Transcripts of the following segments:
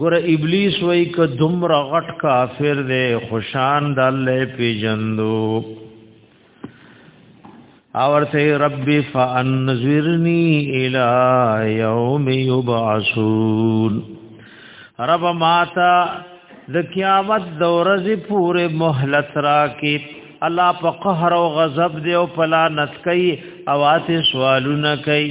ګور ابلیس وای ک دمر غټ کافر دی خوشان د الله پیجندو او ورته رب فانذرنی الی یوم یبعثون رب ماتا د قیامت د ورځې پورې مهلت راکې الله په قهر او غضب دی او پلانت کوي اواته سوالونه کوي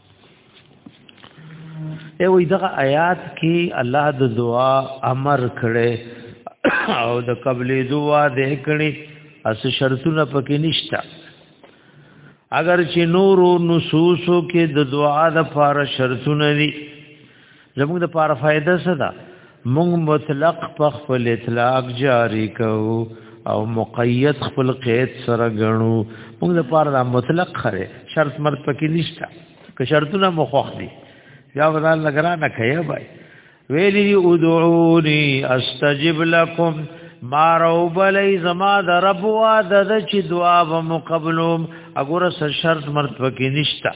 ای وې دغه آیات کې الله د دعا امر کړي او د قبلې دعا دې کړي اس شرطونه پکې نشته اگر چې نورو نصوصو کې د دعا د فار شرطونه دي زموږ د پاره فائدہ څه ده موږ مطلق په خپل اطلاق جاری کو او مقید خپل قید سره غنو موږ د پاره د مطلق خره شرط مرد پکې نشته که شرطونه مخخ دي یا ودان لګرا نه کوي بای ویلی ادعونی استجب لکم ما روب لئی زما د رب وا د چې دعا و مقبلوم اګوره سر شرط مرد پکې نشته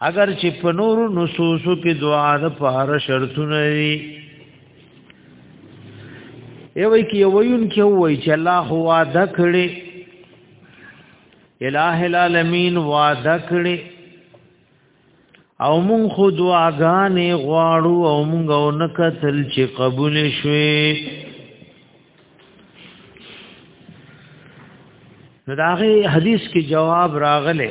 اگر چې په نور نصوصو کې دعا د پاره شرطونه وي ای وای کی وایون کې وای چې الله هو وعده کړي الہ العالمین وعده کړي او مون خو دعاګانې غواړو او مونږ او نکتل چې قبول شوي نو داغه حدیث کې جواب راغله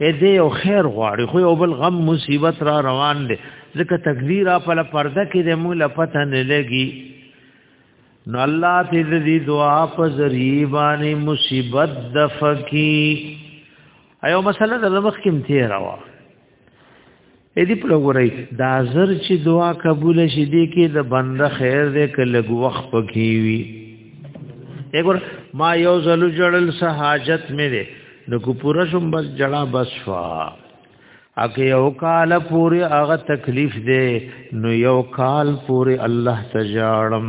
اې دې یو خیر غواړي خو یو بل غم مصیبت را روان دي ځکه تقدیر په لار پرده کې د موږ لپته نه لګي نو الله دې دې دعا په ذریعہ باندې مصیبت دفقي ایو مسله د مخ کې متي راوه اې دې په لګورای دا زر چې دعا قبول شي دې کې د بنده خیر دې کله وخت پکې وي وګور ما یو زلو جړل سه حاجت مې دې نو کو پورا شم بس جړا بس وا اګه یو کال پورې هغه تکلیف دې نو یو کال پورې الله تجارم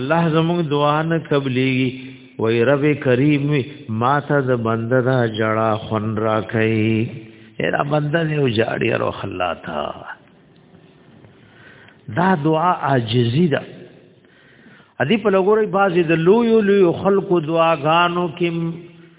الله زموږ دعا نه قبليږي وای رب کریم ما ته د بنده دا جړه خون را کوي هرا بنده نه جاړي او خلاتا دا دعا عاجزی ده ادي په لګوري بازي د لوی لوی خلقو دعاګانو کې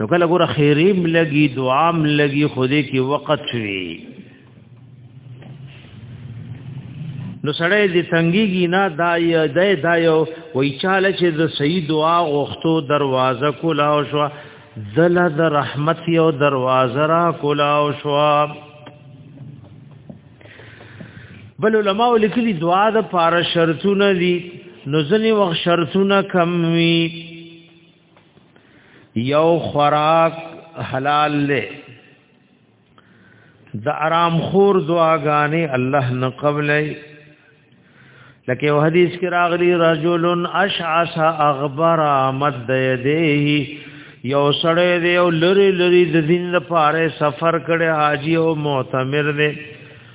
نو کله ګور خیریم لګي دعام لګي خودي کې وخت شوي نو سړی دې تنګيږي نه دای دای دای وای چاله چې د صحیح دعا غوښتو دروازه کولا او شو دل د رحمت یو دروازه را کولا او شو بل علماء لیکلي دعا د پاره شرطونه دي نو ځنی وخت شرطونه کم وي یو خوراک حلال له د آرام خور دعاګانې الله نه قبلې لکه یو حدیث کې راغلی رجل اشعث اغبر مد یده یو سړی دی او لری لری د دین لپاره سفر کړي حاجی او معتمر دی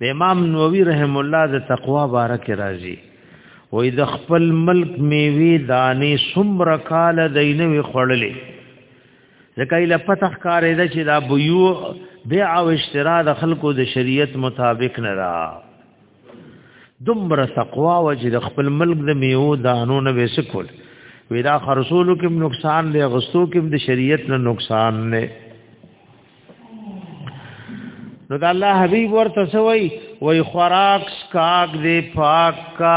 د امام نووي رحم الله د تقوا بارک راضي وې د خپل ملک میوي دانې څومره کال دینوي خړلې ځکه یې پته ښکارې ده چې دا بيو بيع او اشترا د خلکو د شریعت مطابق نه را دومره تقوا و چې د خپل ملک د میو دانو نه وسکول ودا خرصولو کې نقصان دی غستو کې د شریعت نه نقصان نه نو د الله حبیب ورته سوی وای خوراک سکاک دی پاک کا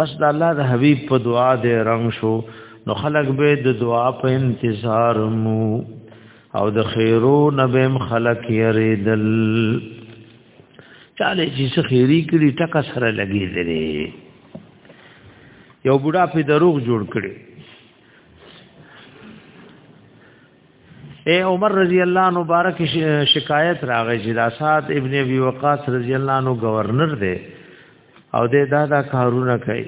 بس د الله د حبيب په دعا دې رنگ شو نو خلق به د دعا په انتظار مو او د خیرو نبم خلق یریدل چاله چې خیری کړي ټک سره لګي درې یو بوډا په دروغ جوړ کړي اے عمر رضی الله عنه مبارک شکایت راغی چې د اسد ابن ابي وقاص رضی الله عنه گورنر دی او دې دا دا کارونه کوي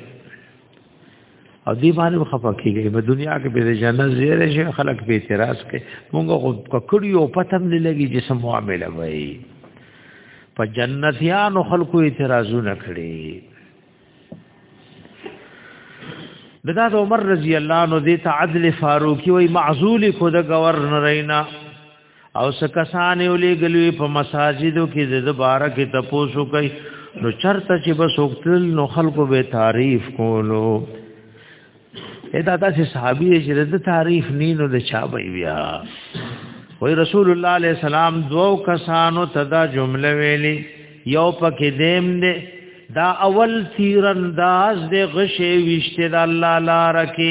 او دې باندې خفه کیږي په دنیا کې به جنت زیره شي خلک به اعتراض کوي موږ خو ککړی او پتم نه لګي چې سم معاملې وایي په جنتیانو خلکو اعتراضونه کړي دغه عمر رضی الله عنه دې ته عدل فاروقي وای معزول خود گورنرینا او سکسان یو لګلوی په مساجدو کې د بارا کې تپوسو کوي نو چرته چې بس وکتل نو خلکو به تعریف کولو ادا تاسو صحابي چې د تعریف نینو د چا بیا وای رسول الله علیه السلام دوو کسانو تدا جمله ویلي یو پکې دیم دی دا اول تیر انداز دی غشې وشته د الله لار کې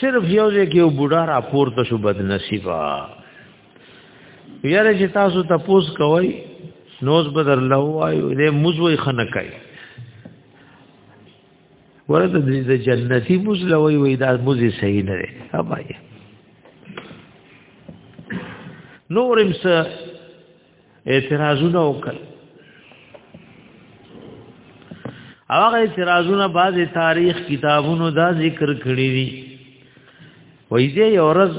صرف یو ځای کې یو بوډا را پورته شو بد نصیبا یاره چې تاسو تپوس کوئ نوز بدر له وایو دې مزوي خنه کوي ورته د جنتی مزلوي وې دا مزي صحیح نه دی ابای نورم سره اعتراضونه وکړ او هغه اعتراضونه بعض تاریخ کتابونو دا ذکر کړی دي وای دې یورز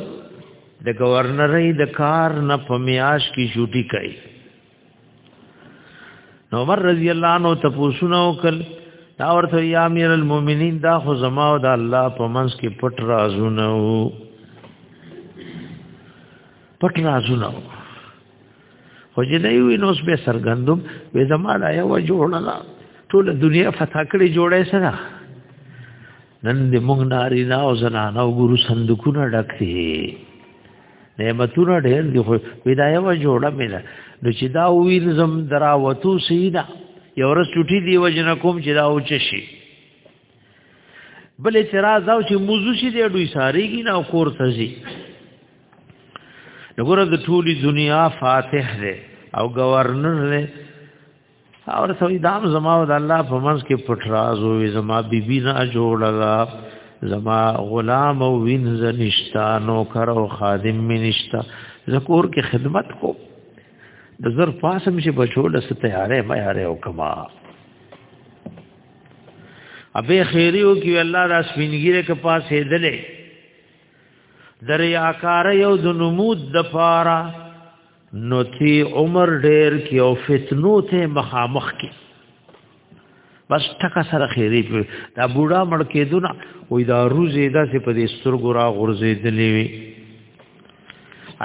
د گورنرۍ د کار نه پمیاش کی شوټی کوي نو عمر رضی الله عنه تپوسونه وکړ دا ورته یا امیر المؤمنین دا خو زما او د الله په منځ کې پټ رازونه وو پټ رازونه خو چې دی وي نو به سرګندم به زما دا یو جوړه ده ټول دنیا فتح کړي جوړه سره نن دې موږ ناری نه او زنانه او ګورو صندوقونه ډکې نعمتونه ډېر دي خو ودا یو جوړه مې ده نو چې دا ویل زم دراوتو سیدا یو ورځ چټي دی وجنه کوم چې دا اوچ شي بل اعتراض او چې موضوع شي دی دوی ساریږي نه کور ته ځي وګوره د ټولي دنیا فاتح دی او گورنر دی او سوي دام زما او د الله په منځ کې پټراز وي زما بیبي نه جوړلا زما غلام او وینځ نشتا نو کر او خادم می نشتا زکور کې خدمت کو د زر پاسم شي بچو لسته یاره ما یاره او کما ابه خیریو کې الله دا سپینګیره کې پاسې دلې دریا کار یو د نمود د پاره نو تی عمر ډیر کې او فتنو ته مخامخ کې بس ټکا سره خیری په دا بوډا مړ کېدونه وې دا روزې دا سه په دې سترګو را غورځې دلې وي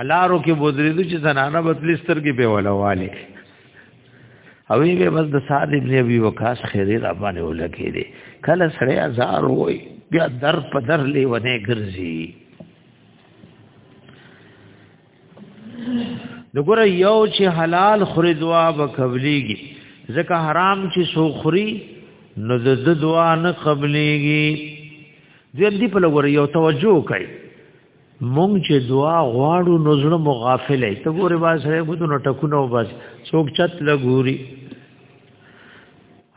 الارو کې بودرې د چې زنانه بدلی سترګې په ولاواله او یې بس د سعد ابن ابي وقاص خیرې را باندې ولګې دي کله سړی ازار وای بیا در په در لیونه ګرځي دګور یو چې حلال خوري دعا وکولېږي ځکه حرام چې سو خوري نو د دعا نه قبلېږي دې دې په لور یو توجه کوي مونږ چې دعا غواړو نو زړه مو غافل ای ته ګوره با سره ګوتو نو ټکونه وبس څوک چت لګوري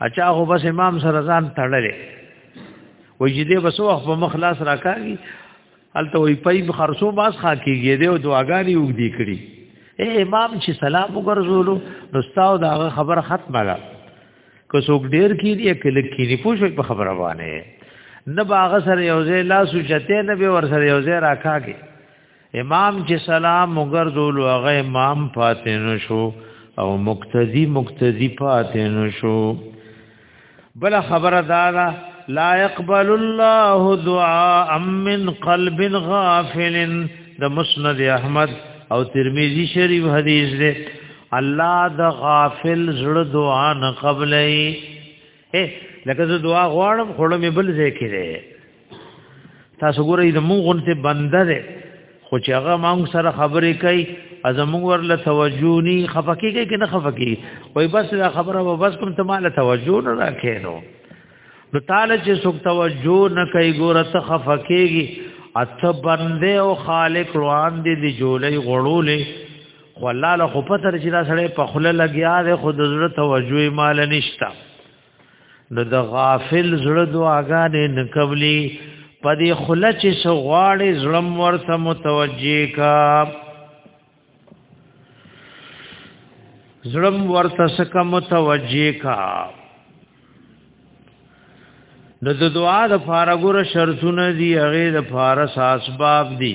اچا خو بس امام سره ځان تړلې وجدې بس وخت په مخلاص راکاږي الته وی پای خرصو باس خا کیږي دی او دعاګانی وګدي کړي اے امام چې سلام وګرځولو نو ستاو دا خبر ختمه ده که څوک ډیر کی دی کله کی دی پوه شو په خبره باندې نه باغ سره یو ځای لاس چته نه به ور سره یو ځای راکاږي امام چې سلام مګرزول هغه امام فاتح نشو او مقتدی مقتدی فاتح نشو بل خبره دارا لا يقبل الله دعاء من قلب غافل د مسند احمد او ترمذی شریف حدیث دی الله د غافل زړه دعا نه قبلې اے لکه زه دعا غواړم خړم مې بل ځای کې ده تاسو ګورئ د مونږ غونته بنده ده خو چې هغه مونږ سره خبرې کوي ازمون ورله توجه ني خفقي کوي کنه خفقي وای بس دا خبره و بس کوم ته مال توجه نه راکینو نو تعالی چې څوک توجه نه کوي ګوره ته خفقيږي اته بنده او خالق روان دي دی جوړي غړولې خو الله له خو پته چې دا سړی په خله لګیا دی خو د زړه توجه مال نشتا نو د غافل زړه دعاګانې نه قبلي په دې خله چې سغواړې ظلم ورته متوجه کا ظلم ورته سکه متوجه کا نو د دعا د فارغور شرطونه دی هغه د فارس اسباب دي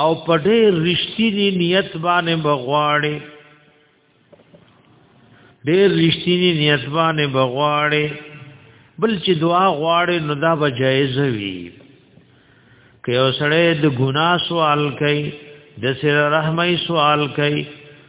او په ډېر رښتینی نیت باندې بغواړي ډېر رښتینی نیت باندې بغواړي بل چې دعا غواړي نو دا به جایز وي که اوسړه د ګنا سوال کوي د سر رحمای سوال کوي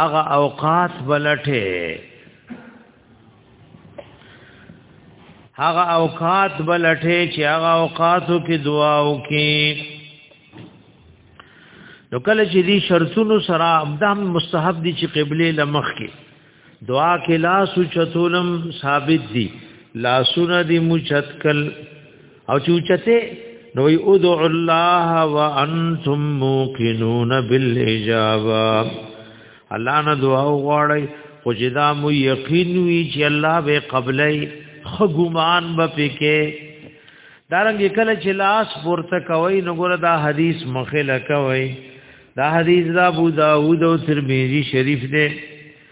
هغه اوقات بلټه هغه اوقات بلټه چې هغه اوقاتو کې دعا وکي نو کله چې دې شرطونو سره ابدام مستحب دي چې قبله لمخ کې دعا کې لاس چتولم ثابت دي لاسونه دې مو چتکل او چې چته نو وی ادع الله وانتم موقنون بالاجابه الله نه دعا وغواړی خو چې دا مو یقین وی چې الله به قبلې خګومان به پکې دارنګ کله چې لاس پورته کوي نو ګره دا حدیث مخه لکوي دا حدیث دا ابو داوود او ترمذی شریف دی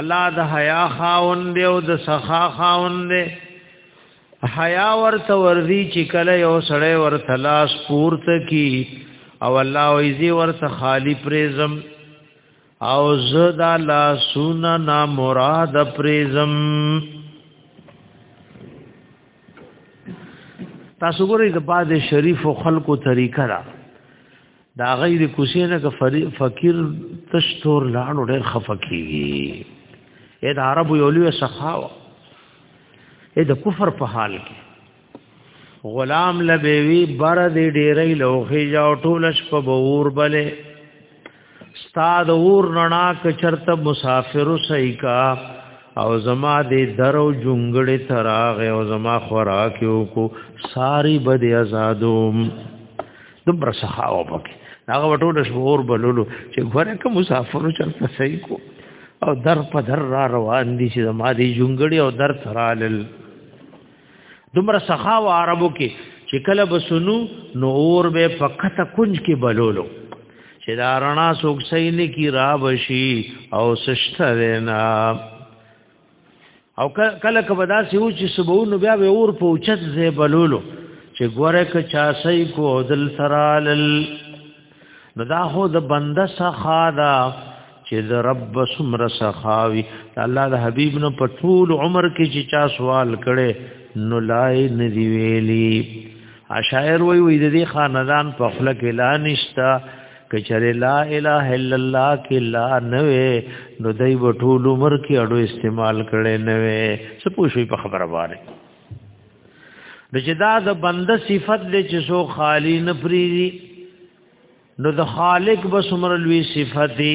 الله د حیا خاوند او د سخا خاوند حیا ورته ورزی چې کله یو سړی ورته لاس پورته کی او الله ویزی ورته خالی پریزم او زدا لا سونا نا مراد پریزم تاسو ګورئ د باز شریف او خلقو طریقه را دا غیر کوسی نه که فقیر تشتور لاړو ډېر خفقېږي اې د عربو یو لوی سخاوه اې د کفر په حال کې غلام لبیوی بر دې ډېرې لوخې جاو ټول شپ بور بلې استاد اور رڼا ک چرته مسافر سې کا او زما دې درو جونګړې تراغه او زما خوراک یو کو ساری بد آزادوم دومره سخاو پکې هغه وټول شور بلولو چې غره کوم مسافر چرته صحیح کو او در په در را روان دي چې ما دي جونګړي او در ترالل دومره سخاو عربو کې چې کله بسنو نو اور به فقط کنج کې بلولو چې دا رڼا سوک صحیح نه کی را بشي او سشته نه او کله کبه دا سیو چې سبونو بیا به اور په اوچت زی بلولو چې ګوره ک چا سي کو دل سرالل نو دا هو د بنده سخا دا چې د رب سمر سخاوي الله د حبيب نو په ټول عمر کې چې چا سوال کړي نو لای ندی ویلی اشاعر وی وی د دې خاندان په خلک اعلان نشتا کچره لا اله الا الله کې لا نه وي نو دای و ټول عمر کې اډو استعمال کړي نه وي څه پوښي په خبره باندې د چې دا د بنده صفت دې چې سو خالی نه پریږي نو د خالق بسمر لوی صفت دی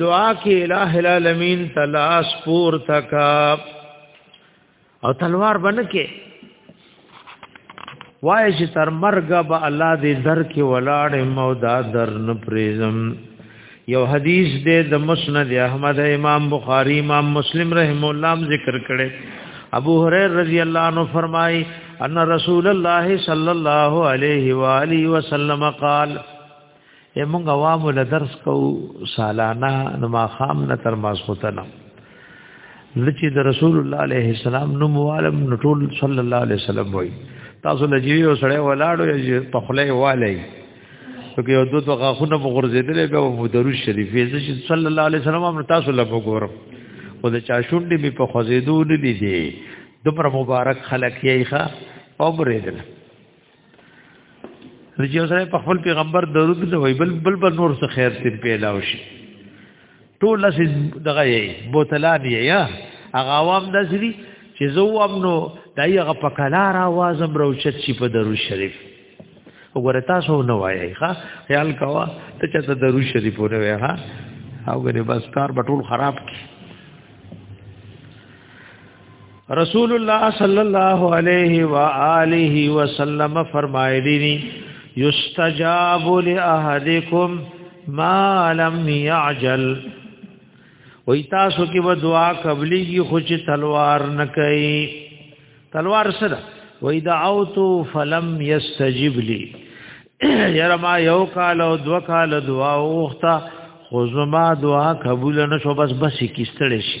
دعا کې الٰه العالمین تلاش پور تکا او تلوار بنکه وای چې تر مرګ به الله دې در کې ولاړ مو دا در نه پریزم یو حدیث دې د مسند احمد امام بخاری امام مسلم رحم الله ذکر کړي ابو هريره رضی الله عنه فرمای ان رسول الله صلی الله علیه و آله وسلم قال یې مونږ عوامو له درس کو سالانه نو ما خام نه تر ماسوتنه لچې د رسول الله عليه السلام نو موالم نټول صلی الله عليه وسلم وای تاسو لږی یو سړی ولاړو یې په خله والي چې یو دوه دوه غاخونه په غرزیدل به مو درو شریف یې صلی الله عليه وسلم امر تاسو له وګورم او د چا شونډې به په خزیدو نه دي دي دومره مبارک خلک یې ښه او بریدل د چې سره په خپل پیغمبر درود نه وای بل بل پر نور څه خیر تیر پیدا وشي ټول لس دغه یې بوتلان یې یا هغه عوام داسري چې زو امنو دایغه په کلار आवाज هم روچت شي په درود شریف وګوره تاسو نه وایي ښا خیال کوا ته چې ته درود شریف ونه وایي ها او ګره بس کار بټول خراب کی رسول الله صلی الله علیه و آله وسلم فرمایلی دي یستجاب لاحدکم ما لم يعجل وای تاسو کې و دعا قبليږي خو چې تلوار نه کوي تلوار سره وای دعوت فلم يستجب لي یاره ما یو کال او دو کال دعا وخته خو زما دعا قبول نه شو بس بس کیستړې شي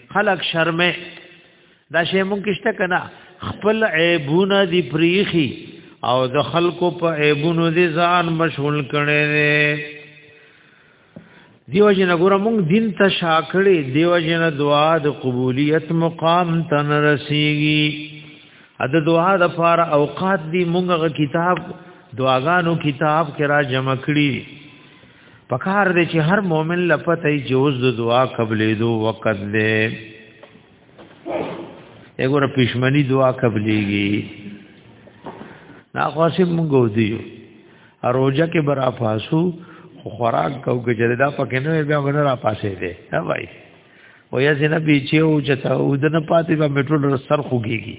خلق شرمه دا شی مونږ کشته کنا خپل عیبونه دی پریخي او د خلکو په عیبونو دي ځان مشغول کړي دیو جن ګور مونږ دین ته شاکړي دیو جن دعا د قبولیت مقام تن رسیږي ا د دعا د فار اوقات دی مونږه کتاب دعاګانو کتاب کرا جمع کړي پکار دی چې هر مؤمن لپته یې جوز د دعا قبلې دو وقت دی اګور پښمنی دعا قبلېږي نا خاصم مونږ ودیو اروجه کې برا پاسو خوراک کو کې جدا پکې نه بیا غره را پاسې دی ها بھائی و یا زنه بیچې او چتا او د نه پاتې به میټرو سر خوږيږي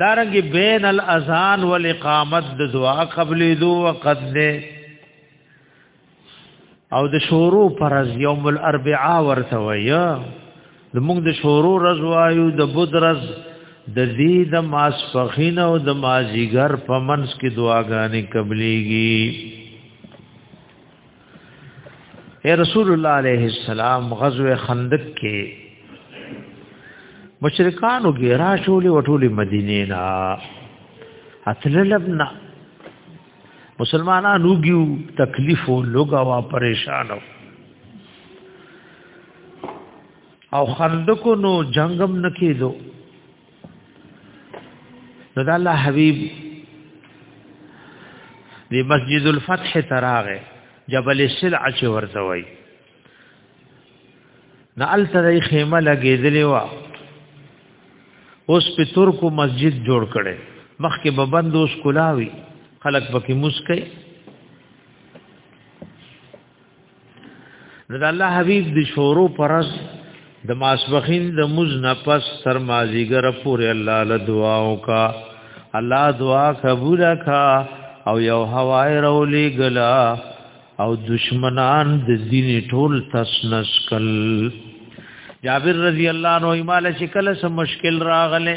دارنګ بین الاذان والاقامت د دعا قبلې دو وقت دې او د شورو پر یوم الاربعاء ورته وایو د موږ د شورو رز وایو د بود رز د دې د ماسفخین او د مازیګر په منس کې دعاګانې قبليږي اے رسول الله علیه السلام غزوه خندق کې مشرکانو ګیرا شولې وټولې مدینه نا اتللبنا مسلمانانو ګیو تکلیف او لوګا وا پریشانو او خندق نو جنگم نکیدو نو دا الله حبيب دی مسجد الفتح تراغه جبل السلع چې ورته وای نه الته د خیمه لګېدلې وا اوس په ترکو مسجد جوړ کړي مخکې به بند اوس کولاوي خلک پکې مسکي نو د الله حبيب د شورو پرز د ماسبخین د مز نفس تر مازیګر پورې الله له دعا وکا الله دعا قبول کا او یو هوای رولی گلا او دشمنان د دین ټول تسنس کل جابر رضی الله عنه مال شکل سم مشکل راغله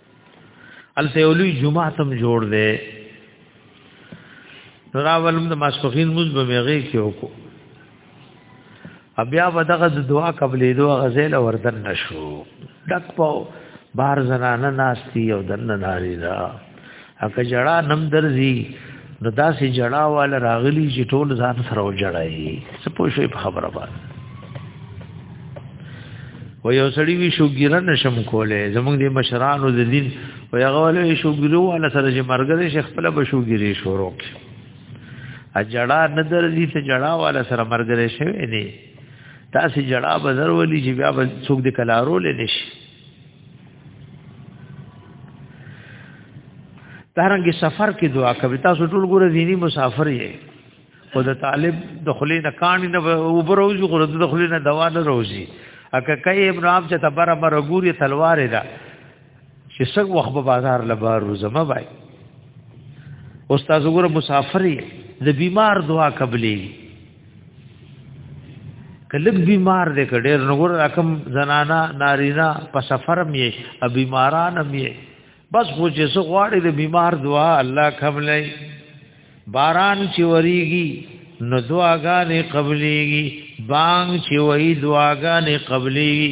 السیولی جمعه تم جوړ دی راولم د ماسپخین موږ به میغه کې وکړو بیا به دغه دعا قبلې دوه غزل وردن نشو دک په بار زنانه ناشتي او دنه ناری دا اګه جړا نم درځي نو داسې جړا وال راغلی چې ټول ځان سره وجړای څه پوه شوې په خبره باندې و یو سړی وی شوګیره نشم کوله زمونږ د مشرانو د دین و یو غوله شوګیرو ولا سره چې مرګره شیخ خپل به شوګیری شروع کی اجړا ندر دي ته جړا والا سره مرګره شوی نه تاسو جړا بازار ولې چې بیا څوک د کلارو لې نشي دارنګي سفر کې دعا کوي تاسو ټول ګوره دینی مسافر یې او د طالب د خلې نه کانی نه وبروزي غره د خلې نه دوا نه روزي اکه کای ابن عام چې تبر بر ګوري تلوار ده چې څنګه وخت په بازار لبار روزمه بای استاد ګوره مسافر یې د بیمار دعا قبلې کله بیمار دې کډیر نور رقم زنانا نارینا په سفر مې ا بیماران مې بس خو چې سو غواړي دې بیمار دعا الله قبلې باران چې وریږي نو دعاګانې قبلېږي بانګ چې وای دعاګانې قبلېږي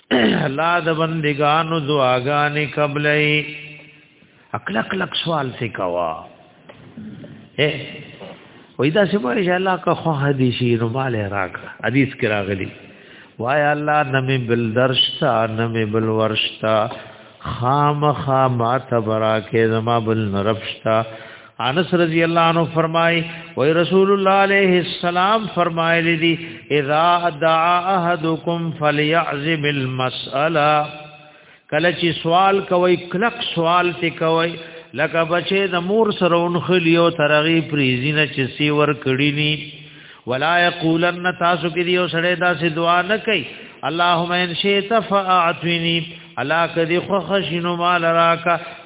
الله د بندګانو دعاګانې قبلې اکلک لک سوال څه کوا اے وای دا چې وای چې الله کا خو حدیثی نو مال راک حدیث کې راغلی وای الله نمې بل درشتا نمې بل ورشتا خامخا ما تبرا کې زما بل نرفشتا انس رضی الله عنه فرمای و رسول الله علیه السلام فرمایلی دی اذا دعا احدکم فلیعزم المساله کله چې سوال کوي کلک سوال ته کوي لکه بچې د مور سره اونخلی او ترغی پریزینه چې سی ور کړی نی ولا یقولن تاسو کې دی او سړی داسې دعا نه کوي اللهم ان شئت فاعتنی الا کدی خو خشنو مال راکا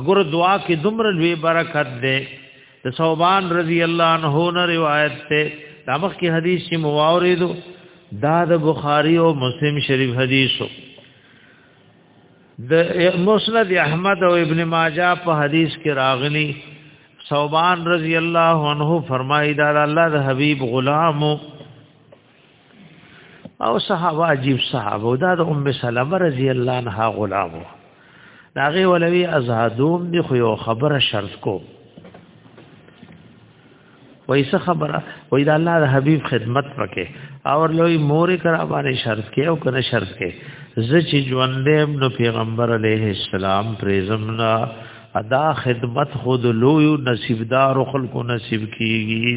اگر دعا کې دومره لوی برکت ده د صوبان رضی الله عنه نه روایت ته دا مخ کې حدیث چې مواردو دا د بخاری او مسلم شریف حدیثو د مسند احمد او ابن ماجه په حدیث کې راغلی صوبان رضی الله عنه فرمایي دا الله د حبیب غلامو او صحابه عجیب صحابه دا د ام سلمہ رضی الله عنها غلام داغه ولوی ازادوم دی خو یو خبره شرط کو وایسه خبره وای دا الله د حبیب خدمت وکې او لوی مور کرا باندې شرط کې او کنه شرط کې ز چې ژوندې نو پیغمبر علیه السلام پریزمنا ادا خدمت خود لوی نصیبدار خلکو نصیب کیږي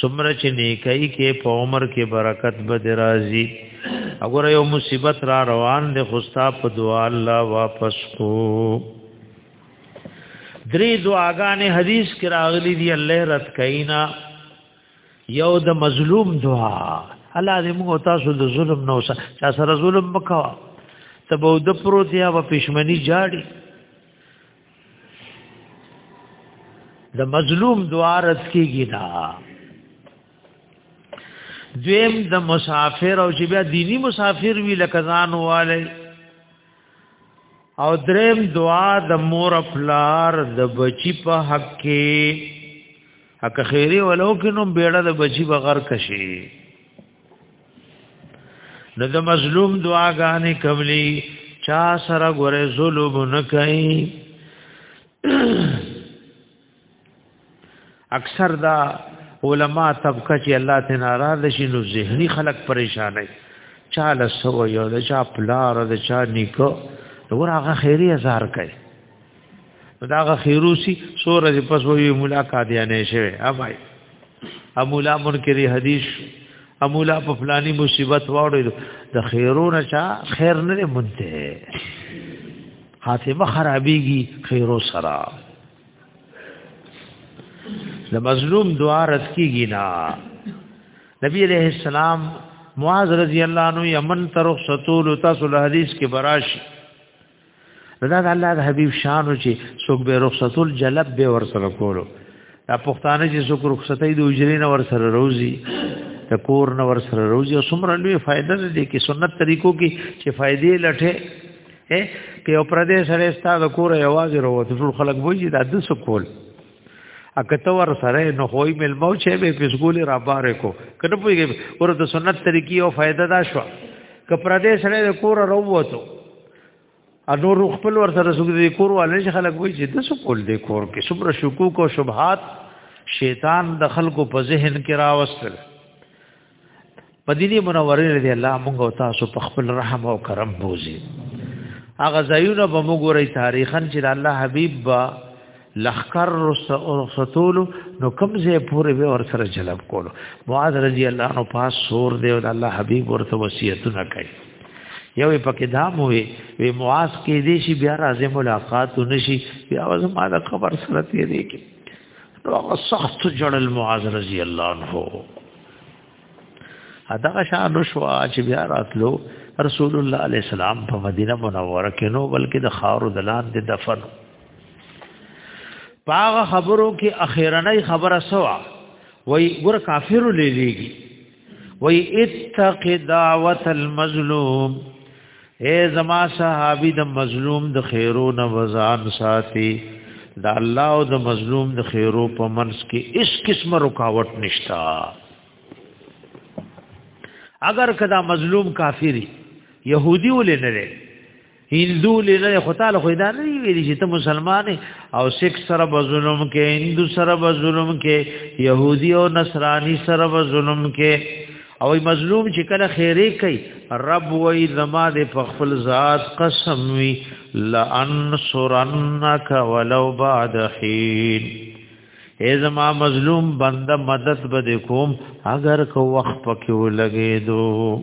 څومره چې نیکي کې په عمر کې برکت به درازي اگر یو مصیبت را روان دي خوستا په دعا الله واپس کو درې دعاګانې حدیث کې راغلي دي الله رد کینا یو د مظلوم دعا الله دې موږ تاسو د ظلم نو سره چا سره ظلم وکوا ته به د پروتیا و پښمنی جاړي د مظلوم دعا رد کیږي دا دویم د مسافر او چې بیا دینی مسافر وی لکه ځان والی او دریم دعا د مور افلار د بچی په حق کې حق خیری ولو کې نو بیړه د بچی بغیر کشي نو د مظلوم دعاګانې قبلي چا سره ګوره ظلم نه کوي اکثر دا علما طبقه چې الله ته ناراض شي نو ذهني خلق پریشان وي چا له سو یو د چا پلار د چا نیکو ور هغه خیری هزار کوي داغه خیروسی سور از پس وی مولا قادیانه شوی اوای ا مولا منکری حدیث ا مولا په فلانی مصیبت واړو د خیرونه چا خیر نه مونته خاتمه خرابېږي خیرو سرا د مظلوم دعا رد کیږي نا نبی علیہ السلام معاذ رضی الله عنه یمن تر رخصتول تاسو له حدیث کې براش دا د الله د حبيب شانو چې څوک به رخصت الجلب به ور سره کولو دا پښتانه چې څوک رخصتې د اجرې نه ور سره روزي د کور نه ور سره روزي او څومره لوی فائدہ دې کې سنت طریقو کې چې فائدې لټه اے کې او پردې سره ستاسو کور یوازې وروته ټول خلک وایي دا د سکول اګه ته ور سره نو هوی مل مو چې به فسګول را بار کو کنه پویږي ور د سنت طریقې او فائدہ دا شو ک پر دې سره د کور وروته ا نور خپل ور سره سګ دې کور والے چې خلک وایي چې د سکول دې کور کې صبر شکوک او شبهات شیطان د خلکو په ذهن کې راوستل مدینه منوره رضی الله موږ او تاسو په خپل رحم او کرم بوزي هغه ځایونه به موږ ورې تاریخن چې الله حبیب با لخر رسول نو کوم ځای پورې به ور سره جلب کولو معاذ رضی الله نو پاس سور دی او الله حبیب ورته وصیتونه کوي یو پکې دام وي وی معاذ کې دې شي بیا راځي ملاقات نشي بیا زما د خبر سره تیرې کې هغه سخت جړل معاذ رضی الله عنه اداغه شان شو چې بیا راتلو رسول الله علیه السلام په مدینه منوره کې نو بلکې د خارو دلان د دفن پاغه خبرو کې اخیرنۍ خبره سوا وای ګور کافر لیلیږي وی اتق دعوت المظلوم اے زما صحابی د مظلوم د خیرو نه وزان ساتي د الله او د مظلوم د خیرو په منس کې اس قسمه رکاوټ نشتا اگر کدا مظلوم کافری يهودي ولې نه لري هندو لنه خو تعالی خو دا نه ویلي چې ته مسلمان او سیک سره به ظلم کې هندو سره به ظلم کې يهودي او نصراني سره به ظلم کې او مظلوم چې کله خیره کوي رب وای زما د فخل ذات قسم وی لانصرنک ولو بعد حين ای زما مظلوم بنده مدد به کوم اگر کو وخت پکې ولګې دو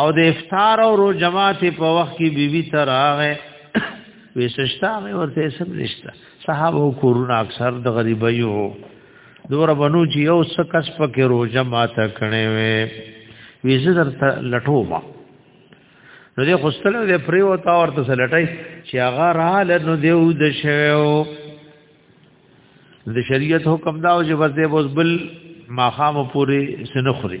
او د افطار او رو جماعت په وخت کې بیبي تر هغه وسشتا مې ورته سم نشته صحابه کورونه اکثر د غریبایو دور بنو چې یو څه کس پکې روزه ماته کړې وې ویزه درته لټو ما نو دې خوستل دې پری وتا ورته سلټای چې هغه را لنو دیو د شیو د شریعت حکم دا او چې بس دې بوز بل ماخام پوری سنخري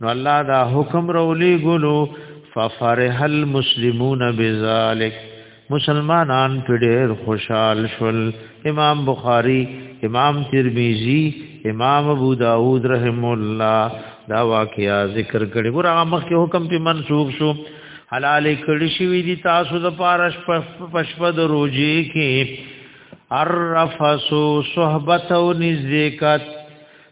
نو الله دا حکم رولی ګلو ففرح المسلمون بذلک مسلمانان په ډېر خوشحال شول امام بخاری امام ترمذی امام ابو داود رحم الله دا واقعیا ذکر کړي ګور هغه مخکې حکم په منسوخ شو حلال کړي شوی دي تاسو د پارش پشپد روزي کې الرفسو صحبت او نزدېکت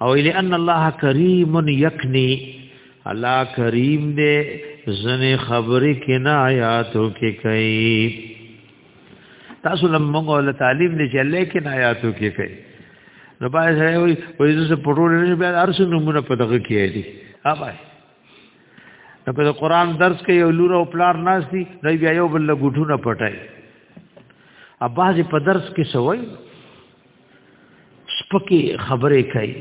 او الی ان الله کریم یکنی الله کریم دې زنه خبرې کې نه آیاتو کې کوي تاسو لمغه ول تعلیم دې چې الله کې نه آیاتو کې کوي نو باید سره وي وې زه پټول نه بیا ارس نمونه په دغه کې دي اوبای نو په قرآن درس کې یو لور او پلار ناشتي دوی بیا یو بل غټونه پټای اباځي په درس کې سوي سپکی خبرې کوي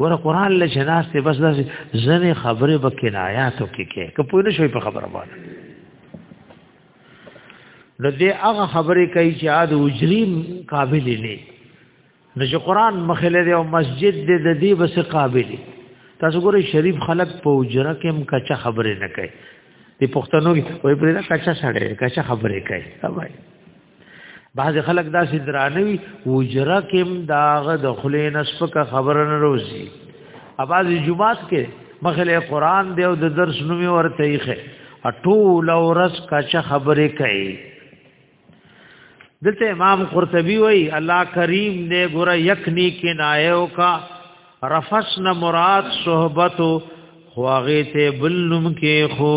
ور قران له شناس ته بس داسې ځنې خبرې به کنایاتو کې کې که پوه نه شوي په خبره باندې د دې هغه خبرې کوي چې عاد اجریم قابل نه نو چې قران مخله دی او مسجد دې د دې بس قابل تاسو ګورئ شریف خلک په اجره کې هم کچا خبرې نه کوي د پښتنو وي پرې دا کچا سړی کچا خبرې کوي بعض خلک دا چې درانوي وجره کېم داغه د خلې نسبکه خبره نه روزي اواز جمعات کې مخله قران دی او د درس نومي ورته یې خې ټول ورس کچ خبره کوي دلته امام قرطبي وای الله کریم دې ګره یک نیک نایو کا رفسن مراد صحبت خواغه ته بلنم کې خو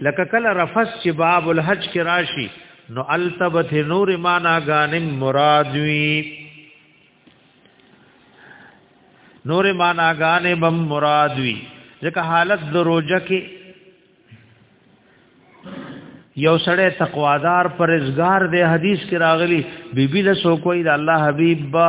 لکه کله رفس چې باب الحج کې راشي نو التبت نور معنا غانم مراد وی نور معنا غانم مراد وی ځکه حالت د روزه کې یو سړی تقوادار پرزګار دی حدیث کې راغلی بیبی له سو کوئی د الله حبیب با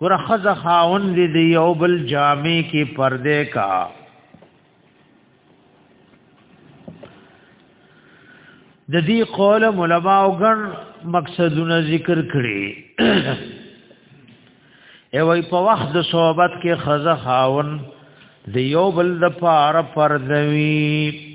ګور خزه خاون دې دی یو بل جامې کې پردې کا د دې قول علماء وګن مقصدونه ذکر کړي ای وای په وخت د صحبت کې خزه خاون د یو بل د پار پردوي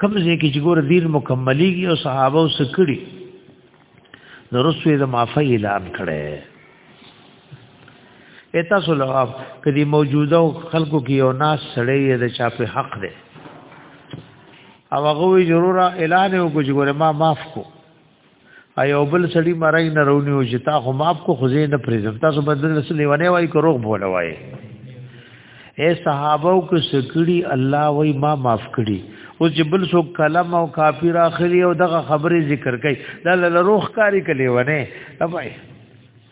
کوم ځای کې چې ګور دین مکملېږي او صحابه او سکړي نو رسوي د معافی اعلان کړي اته سلام کدي موجوده خلکو کې یو ناس سړی د چا په حق دی او هغه وی ضروره اعلان وکړي چې ګور ما معاف کو ایو بل سړی مرای نه رونی او چې تا خو ماف کو خو زه نه پریزم تاسو بدل رسول لیوانه وای کو روغ بوله وای اے صحابه او کو سکړي الله وای ما معاف کړي او چې بل سو کلم او کافر اخلي او دغه خبره ذکر کوي دا لروخ کاری کلی ونه وای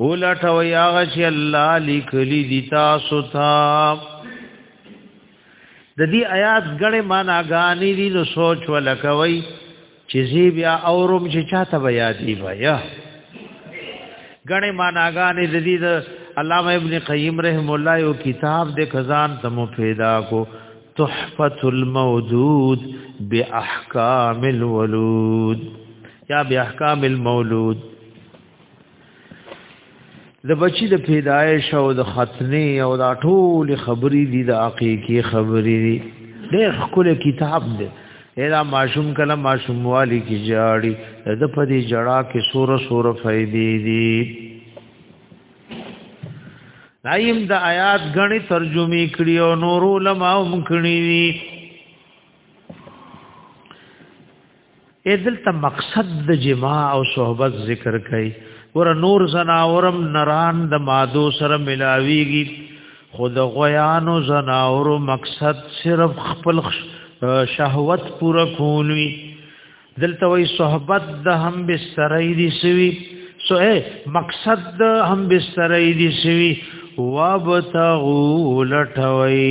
ولټو یا غش الله لیکلی دی تاسو ته د دې آیات غړې معنا غانې دي نو سوچ ولکوي چې زی بیا اورم چې چاته بیا دی بیا غړې معنا غانې د دې د علامه ابن قیم رحم الله یو کتاب د خزان تمو پیدا کو تحفۃ الموجود باحکام الولود یا بیا احکام المولود د بچی د پیدایش او د ختنې او د ټول خبرې دي د حقيقي خبرې دي ډېر خپل کتاب دی دا ماشوم کله ماشوم والی کی جاړي د پدې جړه کې سور سور فائدې دي دایم د آیات غني ترجمه کړي او نور علماء هم کړي اې دلته مقصد د جما او صحبت ذکر کړي ور نور زناورم نران د مادو سره ملاويږي خود غيانو زناور مقصد صرف خپل شهوت پوره کولوي دلته وي صحبت د هم بسترې دي سوي سو اے مقصد د هم بسترې دي سوي وابتغوا لټوي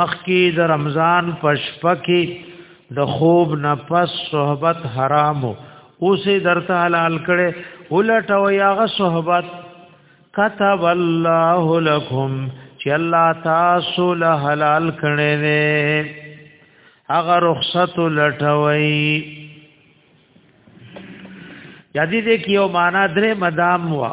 مخکی د رمضان پشپکی د خوب نه پس صحبت حرامو اوسه درته حلال کړي ولټو یاغه صحبت كتب الله لكم چې الله تاسو له حلال کړي وي هغه رخصت لټوي یادی دې کیو معنا درې مدام وا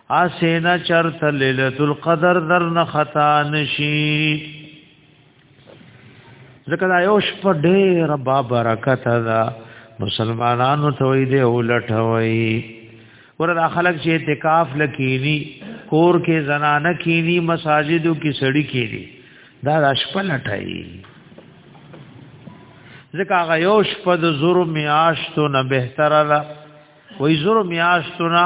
اسینا چرت ليله القدر در نه خطا نشي ځکه دا یو شپه ډېر با برکت ده مسلمانانو ته وي دې ولټوي وردا خلک چې اعتکاف لکېنی کور کې زنانه کېنی مساجدو کې سړی کېنی دا د شپه لټای ځکه هغه یو شپه د زور میاشتو نه بهتره ده وای زور میاشتو نه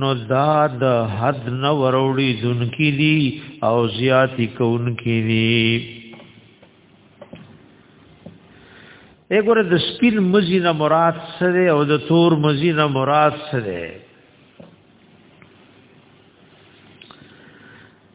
نو دا د حد نه وروړي دونکي دي او زیاتی کوونکي دي وګوره د سپین مزي نه مراد سره او د تور مزي نه مراد سره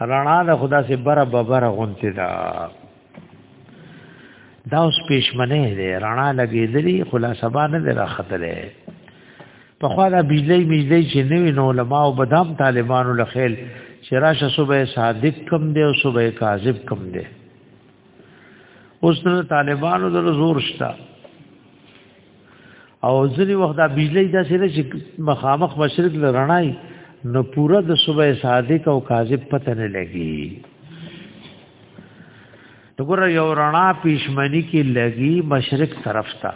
رڼا د خدا سي بره ببره غونته ده دا اوس پېشمنه دی رڼا لګېدلی خلاصه باندې دی راختلې په خوا دا بجلی بجلی چې نوی نو علماء او بدام طالبانو لخیل چې راشه صبح صادق کم دی او صبح کاذب کم دی اوس نو طالبانو د زور شته او ځلې وخت دا بجلی دا سره چې مخامخ مشرق لرنای نو پورا د صبح صادق او کاذب پته نه لګي دغه یو رڼا پیشمنی کې لګي مشرق طرف ته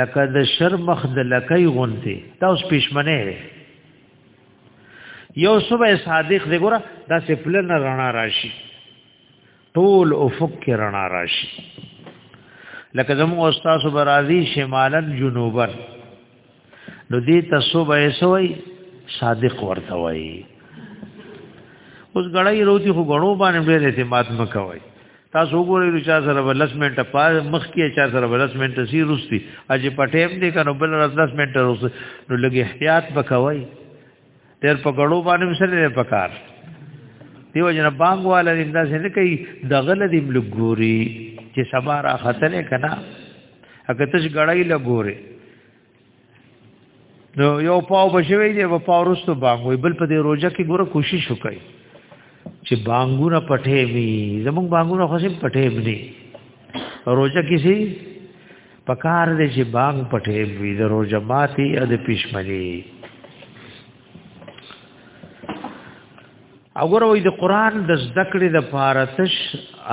لکه د شر مخ د لکۍ غونته دا اوس پیشمنه ده یو صبح صادق دغه دا سپلن رڼا راشي ټول افق کې رڼا راشي لکه زموږ استاد برازي شمالن جنوبن نو دې تاسو به سوي صادق ورته وایي اوس غړای روتي خو غړو باندې ډېر اعتماد مکوي تاسو وګورئ چې چا سره بلس منټه پاز مخ کې چا سره بلس منټه سی روستي اجه پټېم دې کنو بل رس منټه روس نو لګي احتیاط وکوي تیر په غړو باندې مسله په کار دیو جن بانګ والا دې دا څنګه کوي د غل دې لګوري چې سبا را خطر کنا اګه تش غړای لګوري نو یو پاو بشوي دی په پاورستو بانګ وي بل په دې روزه کې ګوره کوشش وکړي چې بانګونه پټې وي زمونږ بانګونه خو سم پټې وي روزه کې سي پکار دې چې باغ پټې وي د روزه ماتي او د پښمني اگر وې د قران د زده کړې د فارتش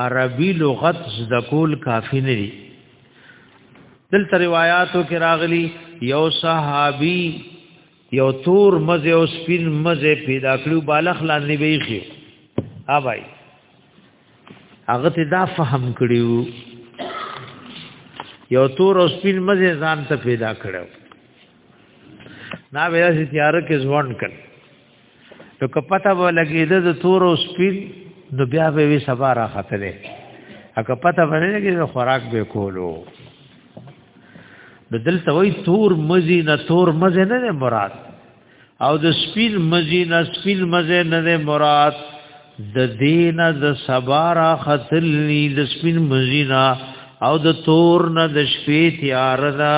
عربي لغت زده کول کافی نه دي دلته روایتو کې راغلي یو صحابي یو تور مزه او سپین مزه پیدا کړو بالخ لاندې ویخي ها بھائی هغه ته دا فهم کړیو یو تور او سپین مزه ځان ته پیدا کړو نا ویلا چې تیار کې ځوان کړ نو کپتا به لګیده د تور او سپین نو بیا به وی سبا را خطرې اګه پتا به لګیده خوراک به کولو بدل ته وای تور مزي نه تور مزه نه مراد او د سپین مزي نه سپین مزه نه مراد د دین د سبا را خطرې د سپین مزي نه او د تور نه د شپې تیار ده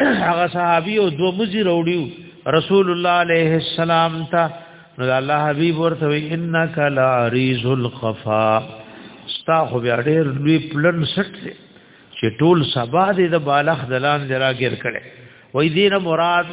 هغه صحابي او دو مزي وروړيو رسول الله عليه السلام ته نو الله حبيب ورته انك لا عريض الخفا ستا خو بیا ډېر لوی پلن سټ چې ټول سبا دې د بالغ دلان دراګر کړي وای دینه مراد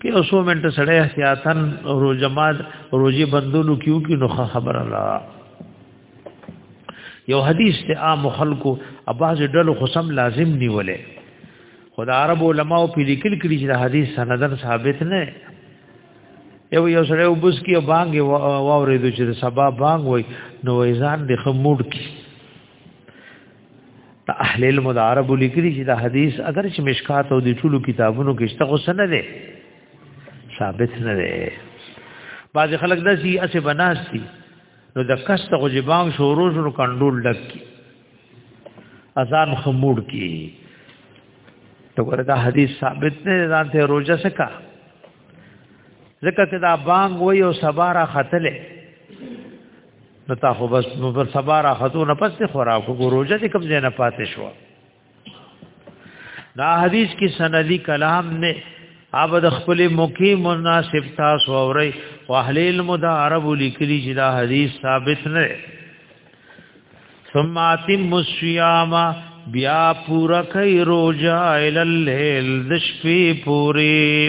کې اوسو منټه سړی احتیاطن روزمات روزي بندولو کیو کې نو خبر الله یو حدیث ته عام خلکو اباز ډلو خصم لازم نیولې خدا عرب علماء په لیکل کړي چې حدیث سندن ثابت نه یو یو سره وبس کی بانګ واورې د چې سبا بانګ وای نو ایزان د خموډ کی ته اهل علم د عرب لیکلي چې دا حدیث اگر چې مشکات او د ټولو کتابونو کې شته خو سند دی ثابت نه دی بعض خلک د سی اسه بناسي نو د کس ته غجبام شورو شروع کنټرول ډک کی اذان خموړ کی تو ګره دا حدیث ثابت نه ځان ته روزه سکا ځکه چې دا بانګ وای او سبارا خطلې نو تا خو بس نو پر سبا را خطو نه پس خوراکو کو روزه دې کوم ځای نه پاتې شو دا حدیث کې سندي کلام نه اب د خپل موقع مناسب تاسو اوري او اهل علم دا عربو لیکلي چې دا حدیث ثابت نه ثم اتم الصيام بیا پورا کوي روزه ال الليل د شپې پوری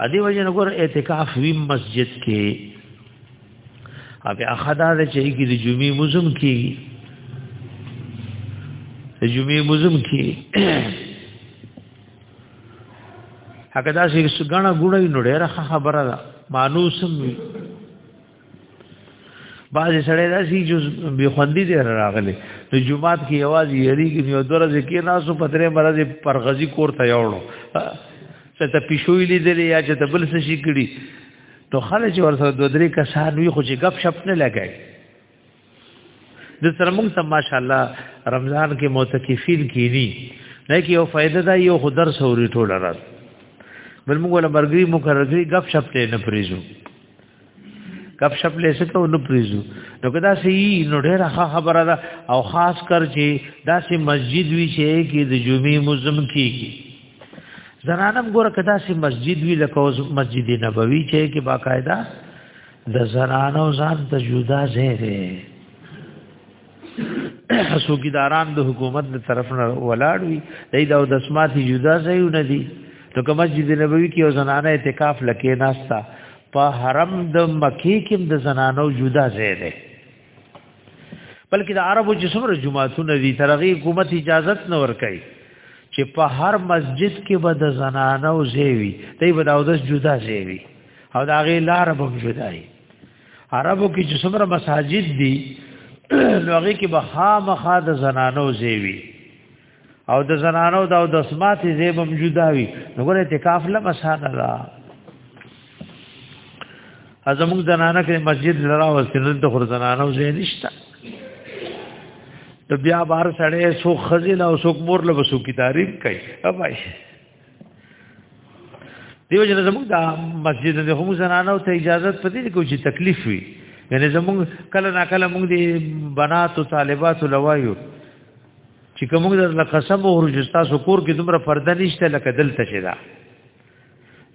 ادي وجه نه ګور اعتکاف وی مسجد کې بیا خدا د چي کې د جمعې مزم کې د جمعې مزم کې هغه داسې څنګه غوړې نو ډېره خبره ده مانوسم وی بعض سړی داسي جز به خوندي دی راغلی نو جمعات کې आवाज یری کې یو درز کې ناسو پترې مرز پر غزي کور ته یوړو چې ته پښوی لیدلې یا چې ته بل څه شي کړی نو خلک ورسره دوه درې کسان وي خو چې غپ شپ نه لګای د سره موږ ته ماشاءالله رمضان کې معتکفین کینی نه کې یو فائدہ دا یو خو درس اوري ټول راز بل موږ ولا مرګري مقرر کړی غف شپ ته نه پریزو غف شپ له څه ته نه پریزو نو کدا سي نو ډېر ښه خبره ده او خاص کر چې دا سي مسجد وی شي کې د جمعې مزم کیږي زنانم ګوره کدا سي مسجد وی لکه مسجد نبوي چې کې باقاعده د زنانو ځان ته جدا ځای دی سوګیداران د حکومت د طرف نه ولاړ وي دای دا د اسماتي جدا ځای نه دي نو کوم مسجد نبوي کې او زنانه اعتکاف لکې ناستا په حرم د مکی کې د زنانو جدا ځای دی بلکې د عربو چې څومره جمعهتون دي ترغی حکومت اجازت نه ورکړي چې په هر مسجد کې به د زنانه او زیوی دی به د اودس جدا زیوی او دا غي لار به جدای عربو کې چې څومره مساجد دي نو هغه کې به خامخا د زنانه او زیوی او د زنانو دا او د اسمات زیب هم جدا وي نو ګره اعتکاف له مسانه را ازموږ زنانه کې مسجد لرا وسنل د خور زنانو زی نشته ته بیا بار سړې سو خزل او سو مور له وسو کی تعریف کوي اوبای دیو جن زموږ دا مسجد د هم زنانو ته اجازه پدې کوي چې تکلیف وي یعنی زموږ کله نا کله موږ دي بنات او طالبات لوایو چې کوم د قسم او رجستا سکور کې دومره پرده نشته لکه دلته چې دا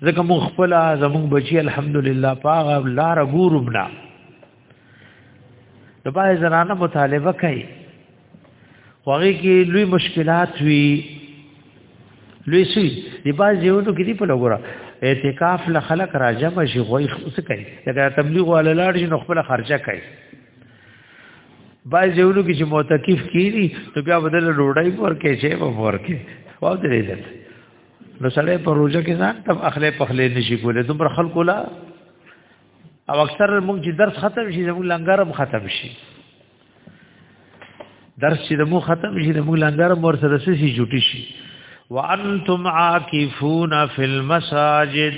ځکه مون خپل زمون بچي الحمدلله پاغه لار ګورمنا د پای زنانه مطالبه کوي خوږی کې لوی مشکلات وی لوی سي دی باز یو نو کې دی په لګورا اعتکاف له خلق راجم شي غوي خص کوي دا تبلیغ ولا لاړ شي نو خپل خرچه کوي بای زیونو کې چې معتکف کیږي نو بیا بدل ډوډۍ پر کې چې په پر کې واو درې دل نو سړی په روزه کې ځان تم اخلې پخلې نشي کولای دومره خلکو لا او اکثر موږ چې درس ختم شي زموږ لنګرم ختم شي درس چې موږ ختم شي موږ لنګرم ور سره سي جوټي شي وانتم عاکفون فی المساجد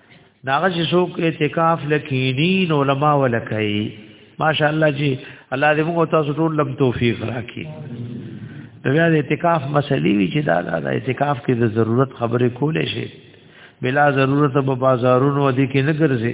ناغه چې څوک اعتکاف لکینین علما ولکای ماشاء الله جی الله دې موږ تاسو ټول لم توفیق راکړي د بیا د اعتکاف مسلې وی چې دا د اعتکاف کې د ضرورت خبرې کولې شي بلا ضرورت په بازارونو دي کې نه ګرځي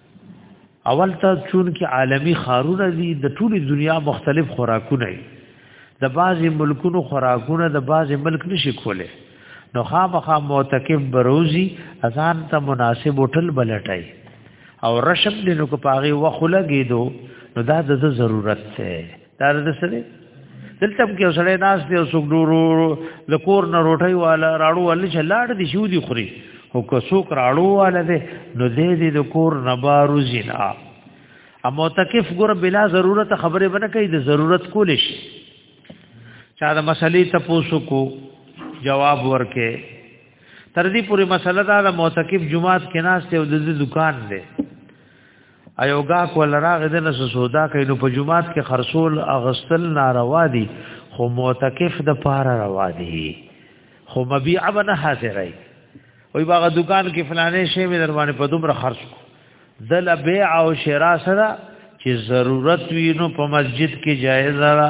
اول ته چون کې عالمی خارونه دي د ټولي دنیا مختلف خوراکونه دي د بعضی ملکونو خوراکونه د بعضی ملک نشي کوله نو خامخا معتکف بروزی اذان ته مناسب هوټل بلټای او رشب دینو کو پاغي وخلګیدو نو دا د ضرورت ته دا د سره دلته کې اوسړې ناس دی اوس ګورو د کور نه روټي والا راړو ول چې لاړ دي شو دي خوري او که څوک راړو والا دی نو دې دې د کور نه بارو زینا ا متکف ګور بلا ضرورت خبره بنه کوي د ضرورت کول شي چا د مسلې ته پوسو کو جواب ورکې تر دې پورې مسله دا د متکف جمعات کې ناس ته د دکان دی ایوګا کول راغې د نس سودا کوي نو په جمعات کې خرصول اغستل ناروا دي خو معتکف د پاره روا دي خو مبيع بنه حاضرای وي باغ دکان کې فلانه شی مې دروانه په دومره خرج کو دل بيع او شراء سره چې ضرورت وي نو په مسجد کې جایز را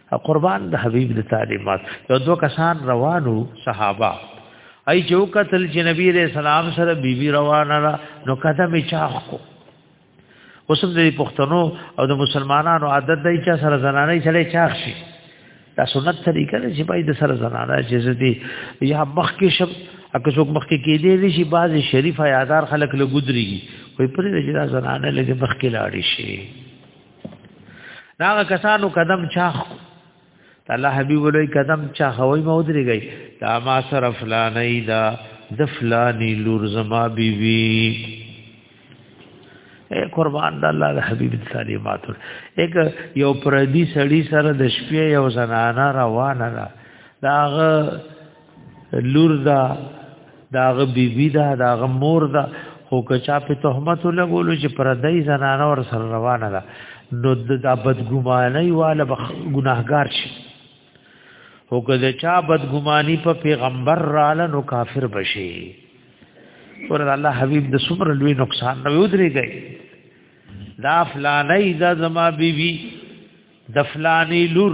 قربان د حبیب د تعلیمات یو دو کسان روانو صحابه ای جو قتل چې نبی علیہ السلام سره بیبي بی روانه را نو قدم چاخ کو اوسم د پښتنو او د مسلمانانو عادت دی چې سره زنانه چلے چاخ شي دا سنت طریقه ده چې باید سره زنانه چې دې یا مخ کې شب اکه څوک مخ کې کې دې شي باز شریف یادار خلک له ګذري وي پرې چې دا زنانه لګي مخ کې لاړ شي داغه کسانو قدم چاخ الله حبیب ولوی قدم چا خوي مو درېږي دا ما سره فلانې دا د فلانی لور زما بیوی اے قربان د الله د حبیب تعلیمات ایک یو پردی سړی سره د شپې یو زنانه روانه ده داغه لور دا داغه بیبی دا داغه مور دا خو که چا په تهمت لګولو چې پردای زنانه ور سره روانه ده نو د بدګمانۍ والا ګناهګار شي او که د چا بدګماني په پیغمبر رااله نو کافر بشي ورته الله حبيب د سمر لوی نقصان نه ودري گئی دا فلانه دا زما بیبي بی د فلاني لور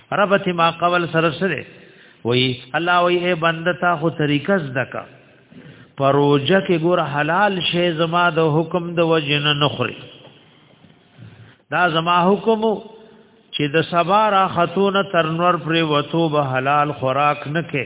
ربط ما قول سره سره وای الله وای اے بنده تا خو طریقه زدکا پروجه کې ګور حلال شی زما د حکم د وجن نخري دا زما حکم چې د سبا را خاتون ترنور پر وتو به حلال خوراک نه کې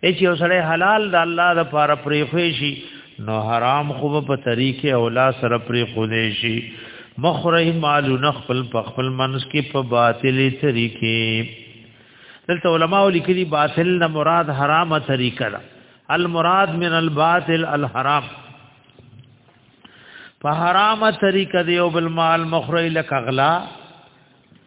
اچ یو سړی حلال د الله د پاره پرې خوې شي نو حرام خو په طریقې او لا سره پرې خو دې شي مخره مال نخل په خپل منس کې په باطلې طریقې دلته علما لیکلي باطل نه مراد حرامه طریقه ده المراد من الباطل الحرام په حرامه طریقه دی او بل مال مخره لک اغلا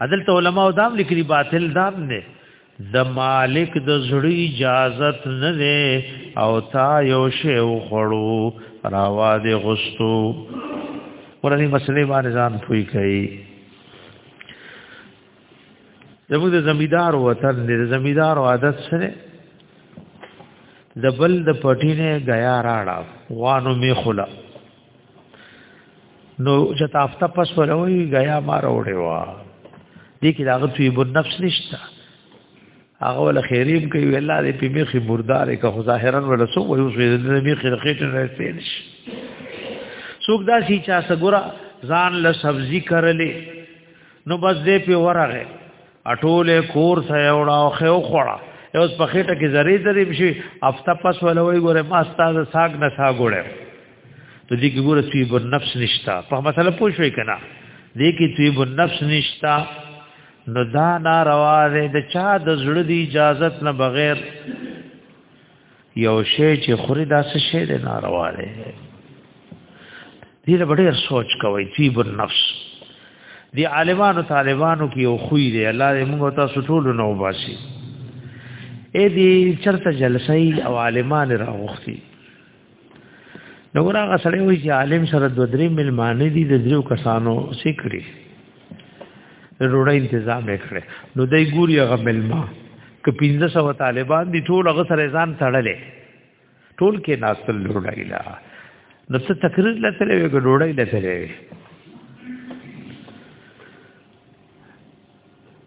عدالت علماء دا لیکلي باطل دام نه د مالک د زړی اجازت نه ده او تا یو شی وخړو راوا دې غستو ورته مسلې باندې ځان پوي کوي زموږ د زمیدار وطن دی د زمیدار عادت سره د بل د پټینه غیا راړه وانو می خلا نو چې تافته پس ولوي غیا ما راوړې وا دې کې داغه توی بن نفس نشتا هغه ول خیریم کوي الله دې په میخي مردار که ظاهرا ول سو وي اوس دې میخي رخیټ راځین شي څوک دا شي چې سګورا ځان له سبزي کرلې نو بس دې په ورغه اټوله کور سه یوړا او خو خوړه اوس په خېټه کې زری زری بشي افته پس ولوي ګوره ما ستاسو ساګ نه سا ګوره ته دې کې ګوره سیب النفس نشتا په مسله پوښوي کنه دې کې سیب النفس نشتا نو دا ناروا ده د چا د زړه دی اجازت نه بغیر یو شی چې خوري دا څه شی دی ناروا دی دې له ډېر سوچ کوي طيب النفس دی عالمانو طالبانو کې یو خوې دی الله دې موږ تاسو ټول نو باسي اې دې چرته جلسې او عالمان راغوختي نو هغه سړی وایي چې عالم سره د درې ملمانه دي د درو کسانو سیکړي روړی تنظیم کړي نو دای ګوري هغه ملما ک 1500 طالبان دي ټول هغه سره ځان تړلې ټول کې ناستل روړی لا نو څه تقریر لته وی ګډوړی لته وی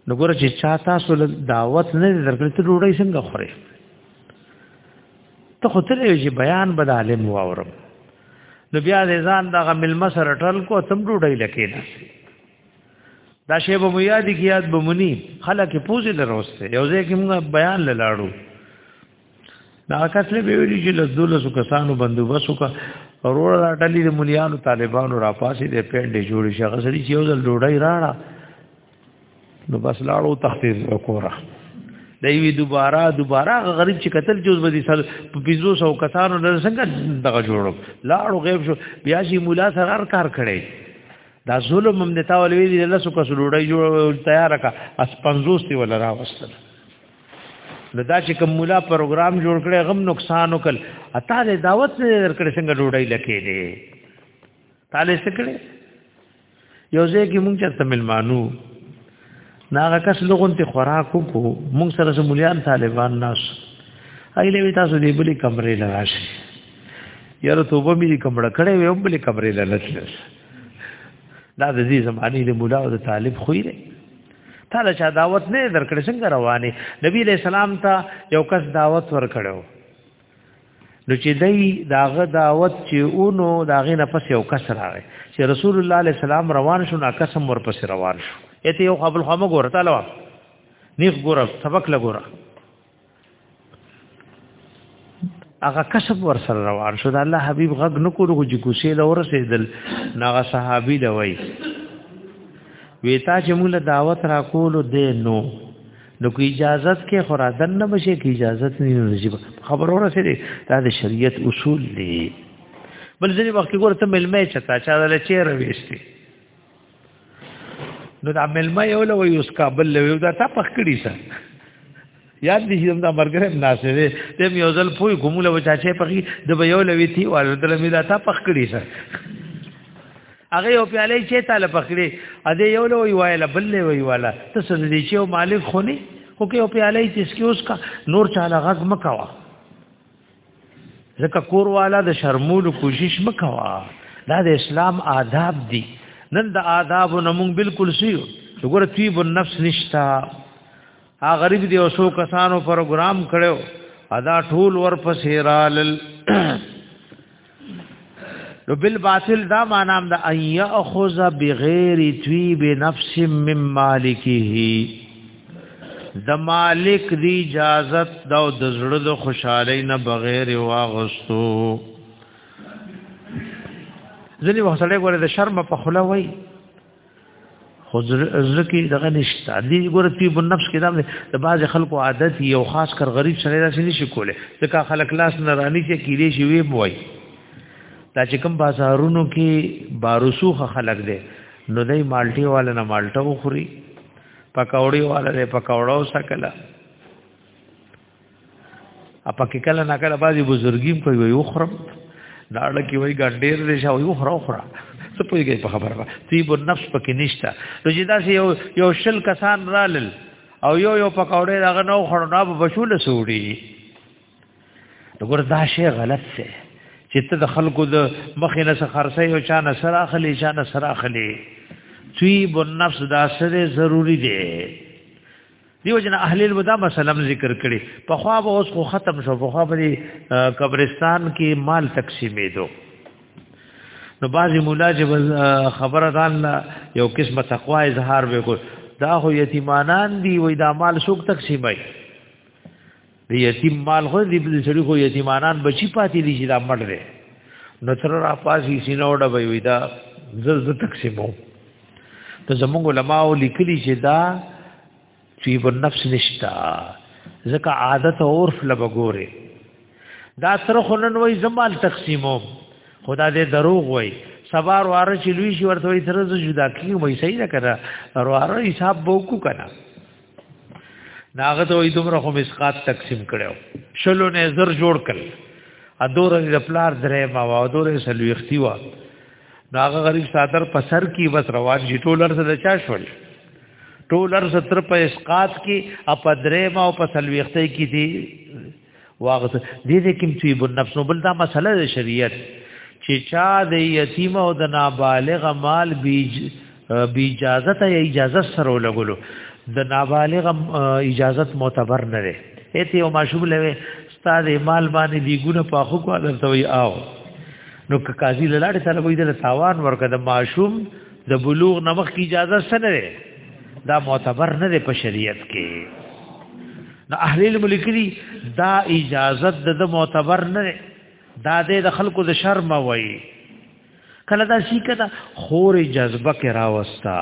نو ګور چې چا تاسو دعوت نه درکړي ته روړی څنګه خوري ته خو تل یو بیان بد عالم واورم نو بیا د ځان دغه مل مسر ټل کو تم ډوډۍ لکې نه دا شی به میا دي کې یاد بمونی خلک پوزې لروسته یو ځای کې موږ بیان لاړو دا کس له ویلي چې له دولسو کسانو بندوبس وکړه وروړه دا ټلې د مليانو طالبانو را پاسې د پېنډې جوړې شغه سړي چې یو ځل ډوډۍ راړه نو بس لاړو تخفیف وکوره دی وی دوباره دوباره غریب چې قتل جوز بدی سال په 500 کسانو نه څنګه دغه جوړو لاړو غیب شو بیا شي مولا سرار کار کړي دا ظلم هم نتا ولوي دي الله سو کس ډوډۍ جوړ تیار کا اس 50 تی ولا راوستل دا چې کوم مولا پروګرام جوړ کړي غم نقصان وکړ اته له دعوت نه درکړي څنګه ډوډۍ لکې دي تاله سکړي یو ځای کې مونږ چرته ملمانو ناغه کس لغون ته خوراک کو مونږ سره زمولیان طالبان ناس ایله وی تاسو دې بلې کمرې لراشي یاره توبه مې کمړه کړې وې بلې کمرې لراشي دا د دې زمانی د مولا او د طالب خوې دی تعالی چا دعوت نه درکړې څنګه رواني نبی له سلام ته یو کس دعوت ورکړو نو چې دای داغه دعوت چې اونو داغه نه پس یو کس راغی چې رسول الله علیه السلام روان شو نا قسم ورپس روان شو اته یو قبل خامه ګور تعالی وا نیخ ګور سبق لګور هغه کسب ور سره روان شو د الله حبیب غږ نکورو چې کوسې له ورسېدل ناغه صحابي لوي ویتا چې موږ دعوت را کولو دې نو نو کی اجازه کې خورادن نه بشي کی اجازه نه نجیب خبرو را سره دا د شریعت اصول دي بل ځینې وخت ګور ته ملمه چتا چا دل چیر وېستي نو دا ملمه یو لوي اوس کابل لوي دا تا پخ کړی سره یاد دي چې دا مرګره مناسب دی ته مې یو ځل پوي کومله وچا چې پخې د به یو لوي تی والدل مې دا تا پخ کړی سره هغه یو پیاله چې تعالی پخړي ا دې یو لوی وایله بل لوی والا ته سره دې چې مالک خوني خو کې یو پیاله چې اسکیوز کا نور چاله غږ مکوا ځکه کور والا د شرمول کوشش مکوا دا د اسلام آداب دي نن د آداب نمون بالکل سیو وګوره طیب النفس نشتا ها غریب دی اوسو کسانو پروګرام کړو ادا ټول ور پسې رالل نو بل باطل دا معنام دا ان یاخذ بغیر طیب نفس من مالکه د مالک دی اجازه دا د زړه د خوشحالي نه بغیر واغستو ځنی وسړی ګوره د شرم په خله وای خو ځکه دغه نشته دی ګوره طب النفس کې دا د بعض خلکو عادت یو خاص کر غریب سره داسې نشي کوله ځکه خلک لاس نه رانی چې کیلې شي وی بوي دا چې کوم بازارونو کې بارسوخ خلک دي نو دای مالټي والا نه مالټه وخوري پکوړی والا نه پکوړو سکلا اپا کې کله نه کله بازي بزرګیم کوي وي اخرم دا لکه وي ګډیر دې شاو یو خره خره څه پويږي په خبره ده طيب النفس پکې نشته نو چې دا یو یو شل کسان رالل او یو یو پکوړې راغ نو خره نه بشول سوړي وګور دا شی غلط دی چې ته د خلکو د مخې نه خرڅه یو چا نه سره اخلي چا نه سره اخلي طيب النفس دا سره ضروری دی دیو جن اهل الودا مسلم ذکر کړي په خوا به اوس خو ختم شو په خوا به قبرستان کې مال تقسیمې دو نو بازي مولا چې خبره دان یو قسمه تقوا اظهار وکړ دا خو یتیمانان دی وې دا مال څوک تقسیمای د یتیم مال خو دې په سړي خو یتیمانان بچی پاتې دي چې دا مړ دی نو تر را پاسې سینوډه به وي دا زز تقسیمو ته زموږ علماء لیکلي چې دا چې په نفس نشتا ځکه عادت او عرف لبګوره دا تر خنن وای زمال تقسیمو خدا دې دروغ وای سبار واره چې لوی شي ورته وای تر زه جدا کیږم وای صحیح نه کړه واره حساب بوکو کنه ناغه ته وې دومره خو مسقات تقسیم کړو شلو نه زر جوړ کړ ا دور د پلار درې ما وا دور سلوي اختی وا ناغه غریب صادر په سر کې بس روان شي ټولر سره چا شول ټولر ستر په اسقات کې اپ درې ما او په سلوي اختی کې دي واغت دې دې کوم تویب النفس نو بل دا مسله د شریعت چې چا د یتیم او د نابالغ مال بیج بی اجازه ته اجازه سره لګولو د نابالغ اجازه معتبر نه ده اته یو ماشوم لوي استاد مال باندې دی ګونه په خو کو درته وي آو نو که قاضي لاړ سره وي د تاوان ورکه د ماشوم د بلوغ نمخ کی اجازه سره ده دا معتبر نه ده په شریعت کې نو اهل علم لیکلي دا اجازت د معتبر نه دا د خلکو د شرم وای کله دا شي کده خور جذبه کې راوستا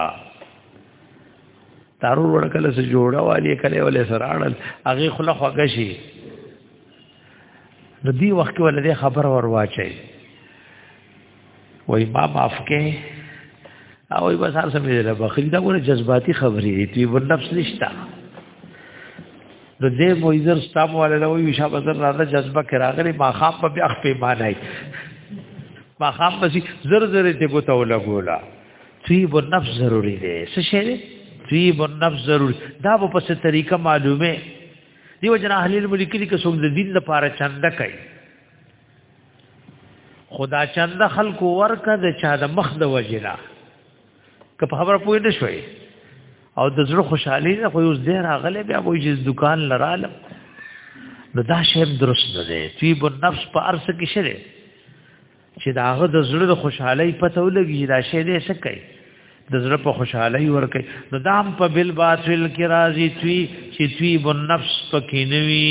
تارو ور کله سره جوړه والی کله ولې سراړل هغه خله خوګه شي نو دی وخت کې ولې خبر ور واچي وای ما معاف کې او بس هر څه مې له بخیل دا ګوره جذباتي خبرې دي په نفس نشتا د دې مویزر ستام والے له وی شابه زر راځه جذبه کې راغلي ما خام په بیا خپې مانای ما خام په زر زر دې کو ته ولګولا طيب النفس ضروری دی څه شی دی طيب النفس ضروری دا په څه طریقه معلومه دیو جن اهل الملک لیکي کوم د دین لپاره چنده کوي خدا چند خلق ورکه د چا د مخ د وجلا که په خبره پوه نه شوي او د زړه خوشحالي نه خو اوس ډیر غلې بیا وایي چې دکان لراله نو دا شی درست نه دی طيب النفس په ارس کې شری چې دا هغه د زړه د خوشحالي پته ولګي دا شی دې څه کوي د زړه په خوشحالي ورکه نو دام په بل باطل کې راضي توي چې طيب النفس پکې نوي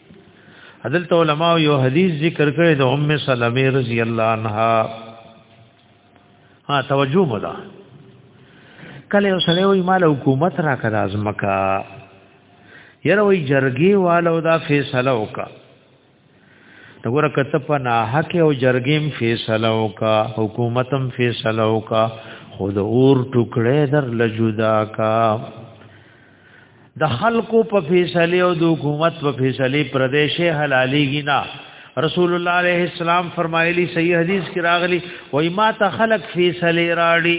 حضرت علماء یو حدیث ذکر کړی د ام سلمہ رضی الله عنها ها توجه مدا کله یو سره وی مال حکومت را کړه ازمکا یره وی جرګي والو دا فیصله وکا دغه کته په نه حق او جرګیم فیصله وکا حکومتم فیصله وکا خود اور ټوکړه در لجدا کا د خلکو په فیصله او د حکومت په فیصله پردیشه حلالېږي نه رسول الله علیه السلام فرمایلی صحیح حدیث کې راغلی وای ما ته خلق فیصله راړي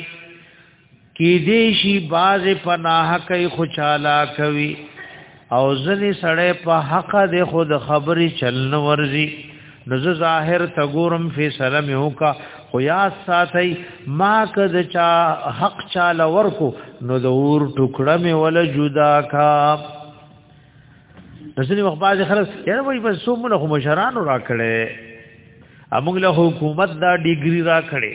کې دې شي باز په ناحقې خوشاله کوي او ځنې سړې په حق د خود خبرې چلن ورزي نو زه ظاهر ته ګورم فیصله مې وکا خو یا ساتي ما که د چا حق چا لور کو نو د اور ټوکړه مې ولا جدا کا نسلی وخت باز خلاص یاره وای بس سو موږ خو مشرانو را کړې امغه له حکومت دا ډیګری را کړې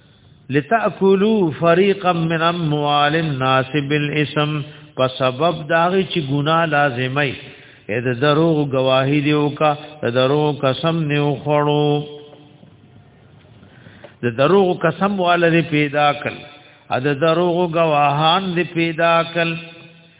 لتاکلوا فريقا من اموال الناس بالاسم په سبب داغي چې ګنا لازمي اې د دروغ گواهی دی او کا د دروغ قسم نه وخړو د دروغ قسم والے پیدا کړ ا د دروغ گواهان دی پیدا کړ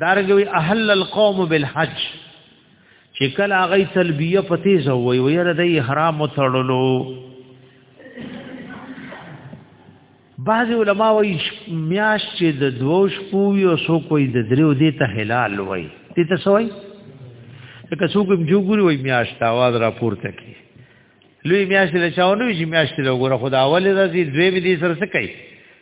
دارګوي اهل القوم بالحج چې کله هغه تلبیه پتی زوي ويره د احرام تړلو بعض علما وایي میاش چې د دوو شپو یو سو کوئی د دریو دې ته حلال وایي دې ته سوای که څوک هم جوګوري وایي میاش ته आवाज را پورته کی لوی میاش له چاونو چې میاش له وګوره خدا اول راځي دوی به دې سره څه کوي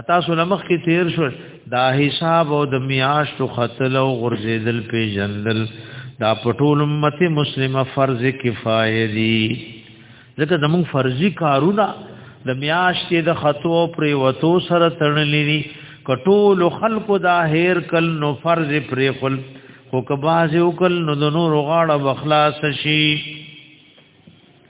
اتا سو نمخ کی تیر شو دا حساب او د میاشت خطل او غرزیدل پی جندل دا پټول امت مسلمه فرض کفایه دی ځکه زمون فرضی کارونه د میاشت د خطو او پر وتو سره تړلې دي کټول خلکو دا هیر کل نو فرض پر خل خو کباز یو کل نو د نور غاړه بخلاص شي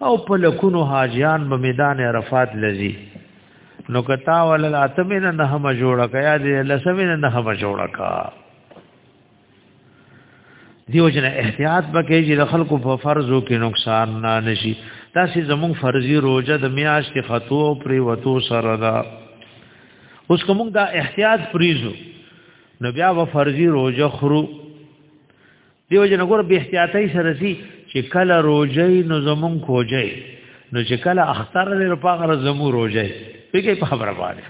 او په لکونو حاجیان به میدان عرفات لذي نو کتا ولل اتمنه نه هم جوړه کیا دې لسمنه نه هم جوړه کا دیو جن احتیاط بکې چې د خلکو په فرضو کې نقصان نه نشي تاسو زموږ فرضي روزه د میاش کې خطو او پری وتو سره دا اوس کوم دا احتیاط پریزو نو بیا و فرضي روزه خرو دیو جن ګور به احتیاطي سره سي چې کله روزي نو زمون کوجي نو چې کله اختر لري په غره زمو روزي پکې په خبره باندې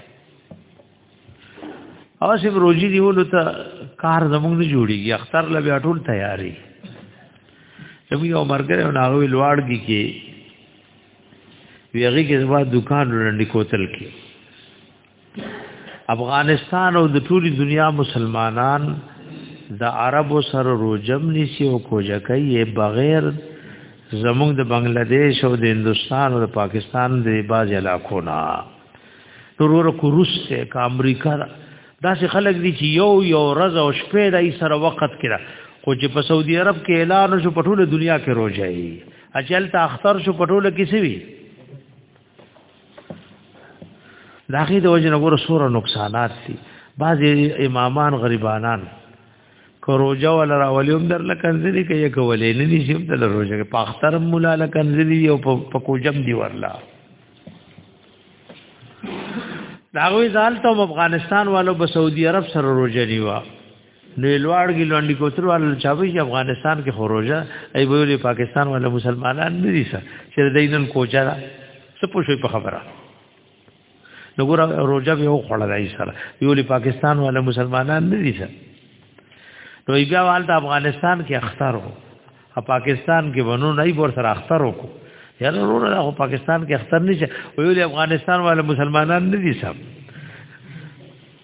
او چې روزي دی ولو ته کار زمون نه جوړيږي اختر لبه ټول تیاری زمو یو مرګره او ناغوي لواړګي کې ویغي کې زما دکان رنډي کوتل کې افغانستان او د ټولي دنیا مسلمانان د عربو سره روجم نيسي او کوجه کوي بغیر زموږ د بنگلاديش او د هندستان او د پاکستان د باز علاقو نه نور کو روس ته کا امریکا دا چې خلک دي چې یو یو ورځ او شپه دای سره وخت کړه خو چې په سعودي عرب کې اعلان شو په ټوله دنیا کې روزه یې اچل تا اختر شو په ټوله کې سوي دا غي د وجه نګور سور نقصانات دي بعض امامان غریبانان کروجا ولا راولیم در لکنځلی کې کولې نه دي شم د روزه په اختر مولا لکنځلی او په کوجم دی ورلا داوی ځال ته افغانستان والو په سعودي عرب سره روزه نیوا نو لوړګي لونډي کوتر ول چاوي چې افغانستان کې خروجه ای ویلې پاکستان ولا مسلمانان نه دي چې دینن کوچا څه پوښي په خبره نو ګور روجه به وخړل ای سره ویلې پاکستان ولا مسلمانان نه دي نو بیا وال د افغانستان کې اختر وو ا پاکستان کې ونو نه ور سره اختر وکړو یاره ورور دا پاکستان کې اختر نشي ویلې افغانستان ولا مسلمانان نه دي سب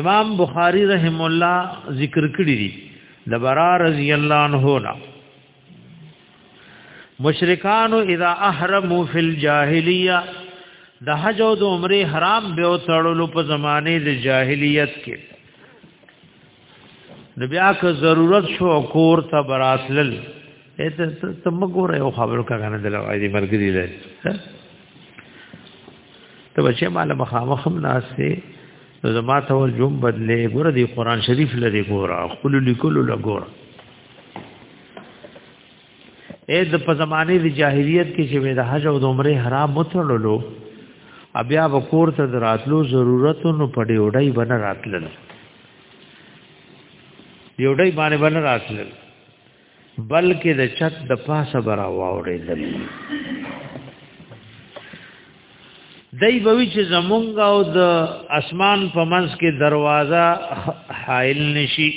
امام بخاری رحم الله ذکر کړی دی د برا رضی الله عنه نا مشرکان اذا احرموا فی الجاهلیه د حج او د عمره حرام به تړلو په زمانه د جاهلیت کې نو بیا که ضرورت شو کور ته براتلل ته ته مګوره یو خبر کا غنه دل وای دی مرګری لای ته بچې مال مخامخ هم ناشته نو زما ته ول جون بدلې ګوره دی قران شریف لري ګوره خپل لیکلو لا ګوره اې د په زمانه د جاهلیت کې چې د حج او د عمره حرام متړلو بیا وکور ته دراتلو ضرورت نو پډې وډای بنه راتلل یو ډای باندې بل راتل بلکې د چت د پاسه برا واوړې دل دای بوي چې زمونږ او د اسمان په منځ کې دروازه حائل نشي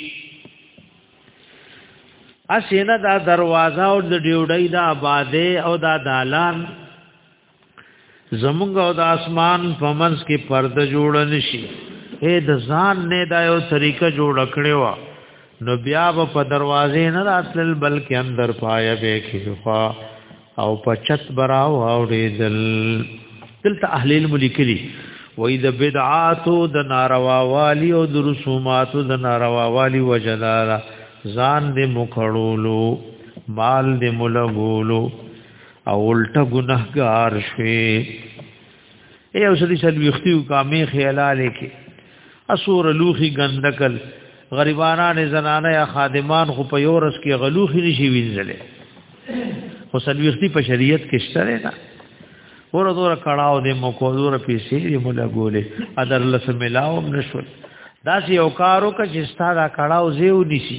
اسینه دا دروازه او د ډیوډۍ دا آباده او دا دالان زمونږ او د اسمان په منځ کې پرده جوړ نشي اے د ځان نه دا یو طریقه جوړ کړی و نو بیا په دروازې نه راتل بلکې اندر پایا به کېخوا او په چت براو اوریدل دلته اهل علم لیکلي وې د بدعاتو د ناروا والی او د رسوماتو د ناروا والی وجدارا ځان دې مخړولو مال دې ملګولو او الټه ګناهګار شوي اے اوس دې سلوختیو کا می خیالال کې اسور لوخي غندکل غریبانان زنانه یا خادمان خو په یورس کې غلوخي نشي وینځلې خو سلوختی په شریعت کې شته نه ور دور کړهو دې مو کو دور پیسې دې مو لګولې ادر لس ملاو نشول دا سی یو کارو کا چې ستاره کړهو زیو نشي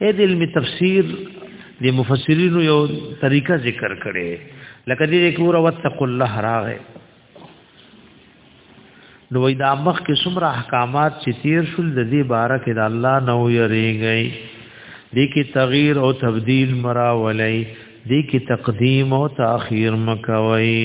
اې د علم تفسیر د مفسرینو یو طریقه ذکر کړي لکه دې کې ور وتق الله راغې نو وای دا مخ کې څومره احکامات چې تیر شول د دې باره کې د الله نو یریږي دې کې تغییر او تبديل مراولای دې کې تقدیم او تاخير مکوي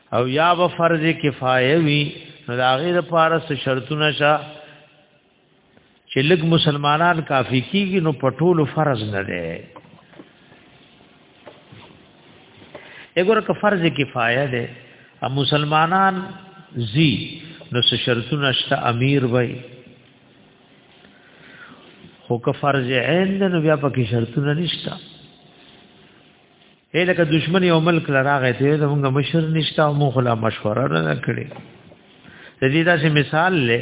او یا به فرض کفایه وي نو دا غیر پاره څه شرطونه شه چې لګ مسلمانان کافی کیږي نو پټول فرض نه دی وګوره که فرض کفایه ده ا مسلمانان زی نو څه شرطونه شته امیر وای خو که فرض عین ده نو بیا پکې شرطونه نشته اې لکه دشمن یو ملک لراغه ته زمونږ مشر نشتا او مونږ لا مشوره نه کړې د دې داسې مثال لې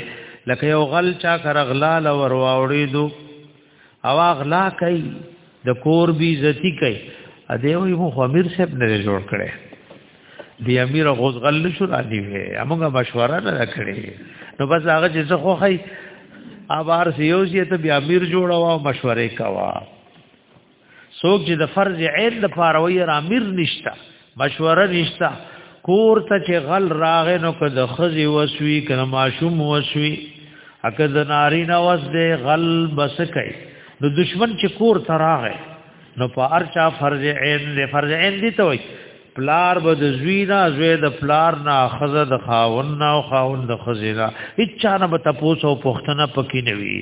لکه یو غل چا کرغلا لور واوړې دو او اغلا کوي د کور بي عزتي کوي ا دې وي مو امیر صاحب نه جوړ کړي دی امیر غوز غل نشو را دی وي امغه مشوره نه کړې نو بس هغه چې زه خو خي ابار سیوزیه ته بیا امیر جوړاوه مشورې کاوه څوک چې د فرض عین د پاروي رامیر نشتا مشوره نشتا کور ته چې غل راغې نو که د خزي وسوي کنه ماشوم وسوي اکه د ناری نه وس دې غل بس کوي نو دشمن چې کور ته راغې نو په ارچا فرض عین دې فرض عین دي ته وي پلار به د زوی نه زوی د پلار نه خزه د خاون نه او خاون د خزه نه هیڅ نه به تاسو پوښتنه پکې نه وي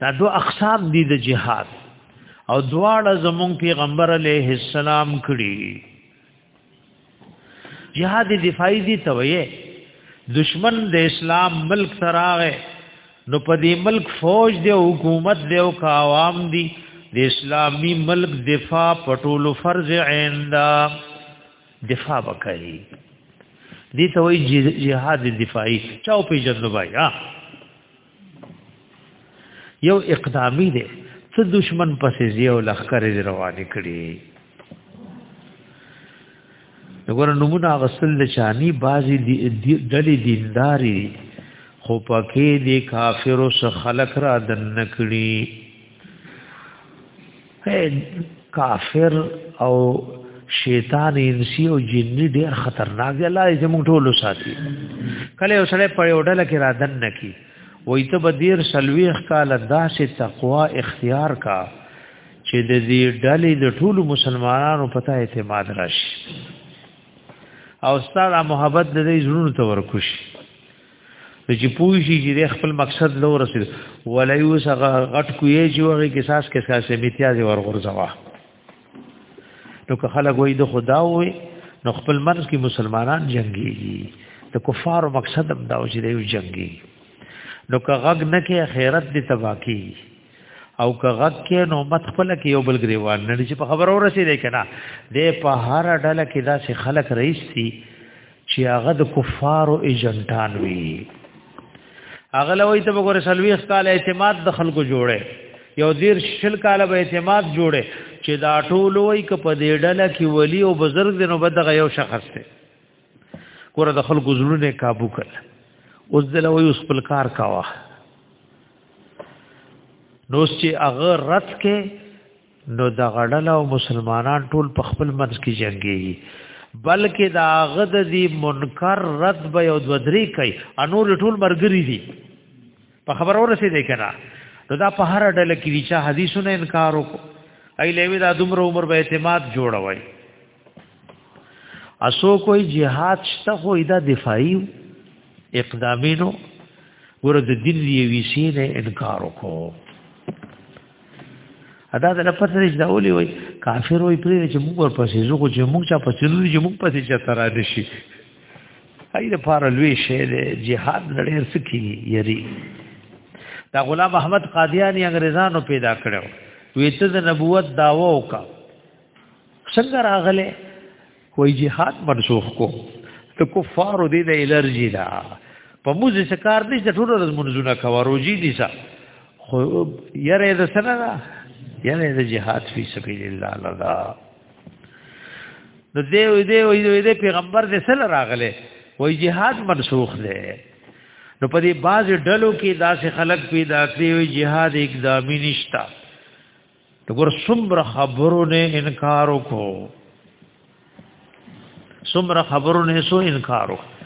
دا دو اقسام دي د جهاد او دواړه زمون پیغمبر علیه السلام کړي جهاد دفاعي دي توي دشمن د اسلام ملک تراغه نو په دې ملک فوج دی حکومت دی او عوام دی د اسلامی ملک دفاع پټولو فرض عین ده دفاع وکړي دي ته وایي جهاد دفاعي چاو په جذبای ها یو اقدامي دی څه دشمن پسې زیو لخر روان کړي وګور نمونه غسل چانی بازي دی دلی دینداری خو پکې دی کافرو سره خلق را دن کړي کافر او شیطان انسی او جنی ډیر خطرناک دی الله دې موږ ټول ساتي کله یو سره په یو ډله کې را دن نکی وای ته بدیر سلويخ کال داسې تقوا اختیار کا چې د دې ډلې د ټولو مسلمانانو پتا اعتماد راشي او ستاره محبت د دې زړونو ته ورکوشي نو چې پوه شي چې د خپل مقصد لو رسید ولا یو څنګه غټ کوی چې وغه کې ساس کې ساس امتیاز ورغورځوا نو که خلک وای د خدا وای نو خپل مرز کې مسلمانان جنگيږي د کفارو مقصد هم دا و چې دوی جنگي نو که غږ نه کې خیرت دې تباکی او که غږ کې نو مت خپل کې یو بل غریوان نه چې په خبرو رسیدې کنا د په هر ډله کې دا چې خلک رئیس دي چې هغه د کفارو ایجنټان وي هغه لوي ته وګوره سلويخ کال اعتماد د خلکو جوړه یو دیر شل کال به اعتماد جوړه چې دا ټول وای ک په دې ډله کې ولی او بزرګ دنو بدغه یو شخص ته ګوره د خلکو زړونه काबू کړ اوس دلوي اوس خپل کار کاوه نو چې هغه رات کې نو د غړل او مسلمانان ټول په خپل منځ کې جنگي بلکې دا غد دی منکر رد به یو دو درې کوي انور ټول مرګري دي په خبرو رسې دی کنه نو دا په هر ډله کې چې حدیثونه انکار وکړي ایلوی دا دومره عمر به اعتماد جوړوي اسو کوئی جهاد شته خو دا دفاعي اقدامینو ګور د دین دی ویسی نه انکار وکړو ادا د لپاره چې دا ولي وای کافر وای پرې چې موږ ورپسې زو خو چې موږ چا پسې نو چې موږ پسې چا تر دې شي هاي د پاره لوی شی دی jihad لړې سکی یری دا غلام احمد قادیانی انګريزانو پیدا کړو وی ته د نبوت داوا وکا څنګه راغله وای جهاد منسوخ کو ته کفار دې د الرجی دا په موږ څه کار دې چې ټول ورځ منځونه کوي روزي دي څه خو یره د سره دا یره د جهاد فی سبیل الله لدا نو دې وې دې وې دې پیغمبر دې سره راغله وای جهاد منسوخ دی نو په دې باز ډلو کې داسې خلک پیدا کړی وي jihad اقدامي نشتا دګور سمره خبرو نه انکار وکړو سمره خبرو نه سو انکار وکړو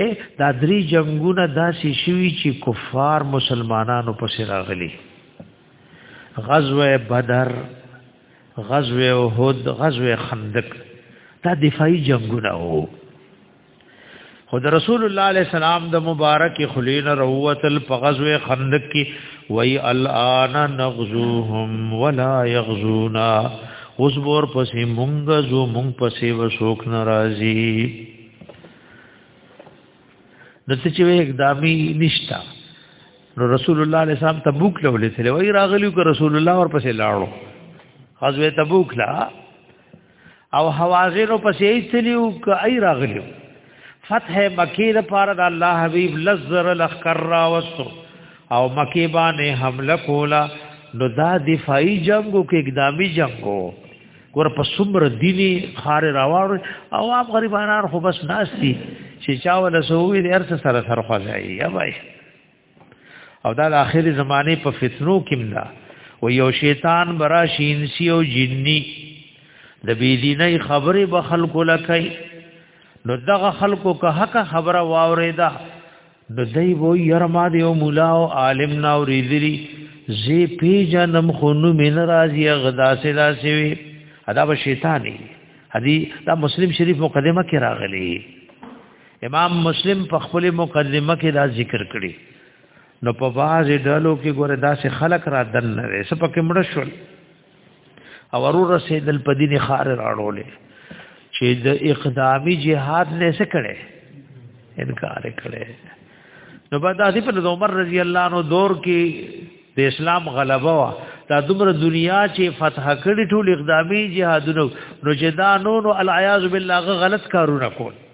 اے دا درې جنگونه داسې شوي چې کفار مسلمانانو پسې راغلي غزوه بدر غزوه احد غزوه خندق دا دفاعي جنگونه وو خود رسول الله علیه السلام د مبارک خلین روتل په غزوه خندق کې وای الان نغزوهم ولا یغزونا اوس ور پسې مونږ زو مونږ پسې وسوک ناراضي دته چې اقدامي نشتا نو رسول الله علیه السلام تبوک لولې تل وای راغلیو که رسول الله ور پسې لاړو غزوه تبوک لا او حوازنو پسې ایستلیو که ای راغلیو فتح مکی لپاره د الله حبیب لزر لخر را وسو او مکی باندې حمله کولا نو دا دفاعي جنگو کې اقدامي جنگو ګور په سمر دینی خار راوړ او عام غریبانان خو بس ناشتي چې چا ولا سووي د ارث سره سره خوځي یا بھائی او دا د اخر زمانه په فتنو کې دا و یو شیطان برا شینسی او جنی د بی دیني خبره به خلکو لکای نو دغه خلکو که حق خبره واوریدا نو دای وو یرما دی او مولا او عالم نا اوریدلی زی پی جنم خونو مین راضی غدا سے داسې وی ادا به شیطانی حدیث دا مسلم شریف مقدمه کې راغلی امام مسلم په خپل مقدمه کې دا ذکر کړی نو په باز ډلو کې ګوره داسې خلق را دن نه وي سپه کې مړ شول او ورور رسیدل په دیني خار راړولې چې د اقدامي جهاد نه څه کړي انکار کړي نو بعد د په عمر رضی الله عنه دور کې د اسلام غلبه وا دا دومره دنیا چې فتح کړي ټول اقدامي جهادونو نو چې دا نور العیاذ بالله غلط کارونه کول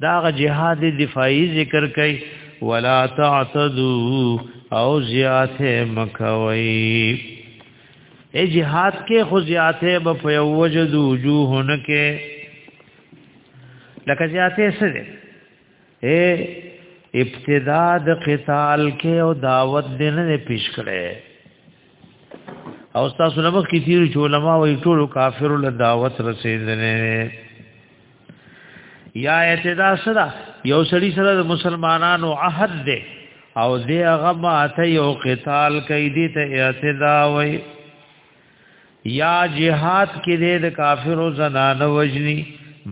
دا غ جهاد دفاعي ذکر کوي ولا تعتدوا او زیاته مکوي اے جهاد کې خو زیاته به په وجد وجوه نه کې لکه زیاته سره اے ابتدا د قتال کې او دعوت دې نه پیش کړي او تاسو نمخ کې تیر چې علما وایي ټول کافرو له دعوت رسیدنه یا اعتدا سره یو سړی سره د مسلمانانو عهد دی او دی هغه ماته یو قتال کوي دی ته اعتدا وای یا جهاد کې د کافرو زنانه وجنی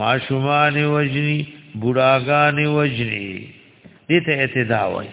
ماشومان وجنی بوډاګان وجنی دی ته اعتدا وای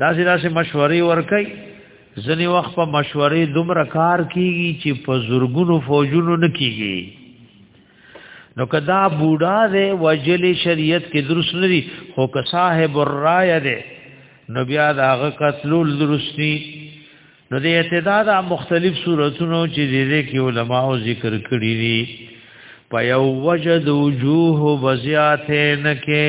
دا سي دا سي مشورې ورکي ځنی وخت په مشورې دومره کار کیږي چې په زورګونو فوجونو نه کیږي نو کدا بوډا دې وجل شریعت کې درست لري خو که صاحب الرای دې نو بیا دا غ قتلول درستی نو دې اعتداد مختلف صورتونو چې دې کې علما او ذکر کړی دي په یو وجد وجوه بزیاتین کې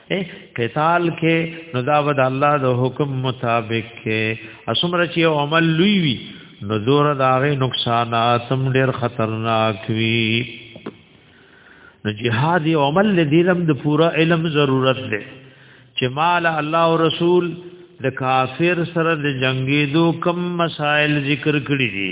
قتال کې نو دا ود الله د حکم مطابق کې اسمره چې عمل لوی وي نو دور داغه نقصانات هم ډېر خطرناک وي نو جهاد یو عمل لدی لم د پورا علم ضرورت دی چې مال الله او رسول د کافر سره د جنگیدو کم مسائل ذکر کړی دي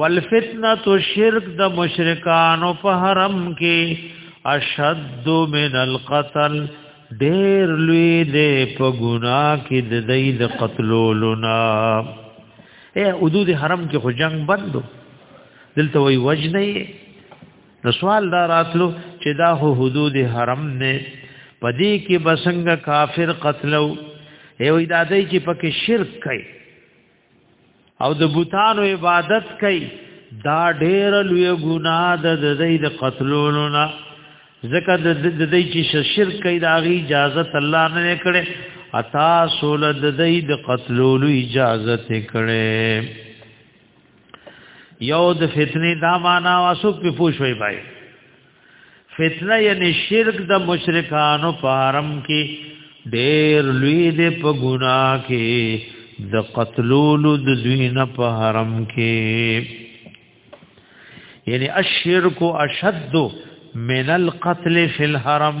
والفتنه شرک د مشرکانو په حرم کې اشد من القتل ډیر لوی دی په ګنا کې د دای د قتلولنا اے حدود حرم کې خو جنگ بندو دلته وی وجنې نو سوال دا راتلو چې دا هو حدود حرم نه پدې کې بسنګ کافر قتلو اے وی دا دای چې پکې شرک کوي او د بوتانو عبادت کوي دا ډېر لوی ګناه ده د دې د قتلولو نه ځکه د دې چې شرک کوي دا غي اجازه الله نه کړي اتا سول د دې د قتلولو اجازه ته کړي یو د فتنې دا معنا واسو په پوښوي بای فتنه یعنی شرک د مشرکانو فارم کې ډېر لوی دی په ګناه کې د قتلولو د دوی نه په حرم کې یعنی الشرک اشد من القتل فی الحرم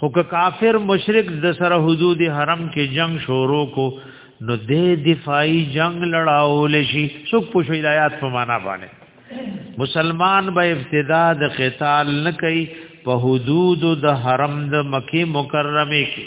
خو که کافر مشرک د سره حدود حرم کې جنگ شروع کو نو د دفاعي جنگ لړاول شي څوک په شیدایات په معنا باندې مسلمان به ابتدا د قتال نه کوي په حدود د حرم د مکه مکرمه کې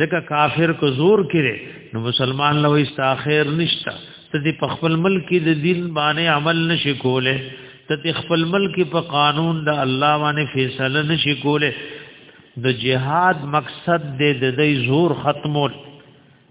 ځکه کافر کو زور کړي نو مسلمان له ایست اخر نشتا ته دې په خپل ملک کې د دین باندې عمل نشي کوله ته دې خپل ملک کې په قانون د الله باندې فیصله نشي کوله د جهاد مقصد دې د دې زور ختمول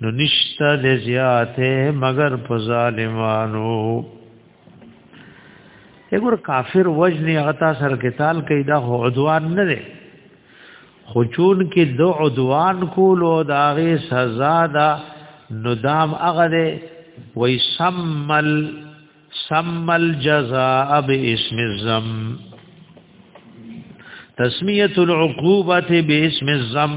نو نشته د زیاته مگر په ظالمانو وګور کافر وجنی غتا سر قتال کوي دا عدوان نه دی خو چون کې دو عدوان کولو داغه سزا دا ندام هغه دی وای سمل سمل جزاء باسم الذم تسمیه العقوبه باسم الذم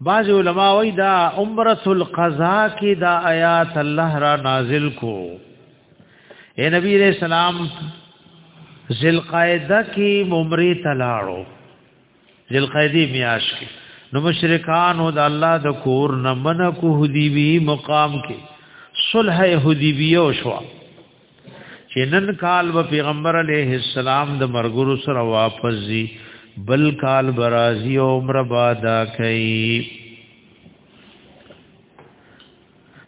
بعض علما وی دا عمرت القضاء کی دا آیات الله را نازل کو اے نبی علیہ السلام ذل قاعده کی عمره تلاړو ذل قاعده میاش کی نو مشرکان او د الله د کور نه من کو حدیبی مقام کی صلح حدیبیه شوا چې نن کال و پیغمبر علیه السلام د مرګرو سره واپس زی بل کال برازی او عمر بادا کوي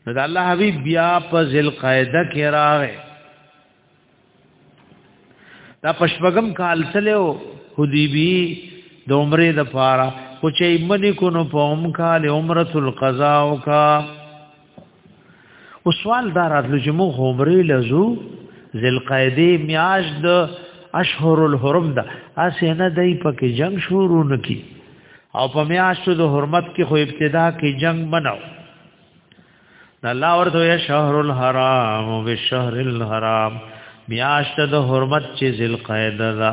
نو د الله حبیب بیا په ذل قاعده کې راغی دا پښبغم کال تلو حدیبی د عمره د پاره خو چې منی کو نو په عمر کال عمره القضاء او کا او سوال دار اتلو چې موږ عمره لزو ذل قاعده میاش د اشهر الحرم ده اسه نه دای پکې جنگ شروع نکي او په میاشتو د حرمت کې خو ابتدا کې جنگ مناو الله ورته یا شهر الحرام او بالشهر الحرام میاشت د حرمت چې ذل قاعده ده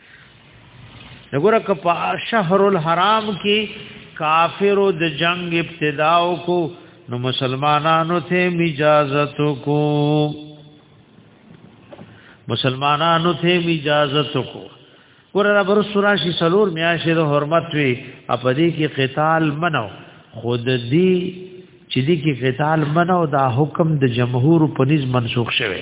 نګوره که په شهر الحرام کې کافرو د جنگ ابتدا کو نو مسلمانانو ته اجازت کو مسلمانانو ته اجازت کو ګوره دا بر سورا شي سلور میاشه د حرمت وی اپدی کې قتال منو خود دی چې دی کې قتال منو دا حکم د جمهور په نس منسوخ شوه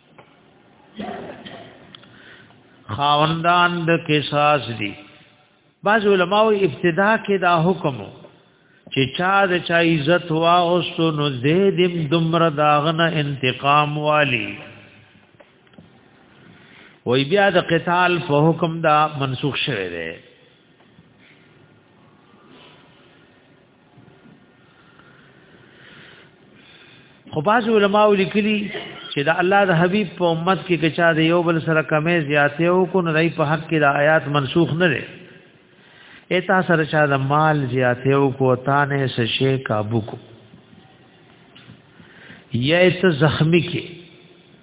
خاوندان د قصاص دي بعض علماء ابتدا کې دا حکم چې چا د چا عزت وا او سونو دې دم دمر داغنه انتقام والی وای بیا د قتال په حکم دا منسوخ شوه دی خو باز علماء لیکلي چې دا الله د حبيب په امت کې کچا د یو بل سره کمې زیاتې او کو نه په حق کې د آیات منسوخ نه لري اتا سره چا د مال زیاتې او کو تانه سشي کابو کو یا ایت زخمی کې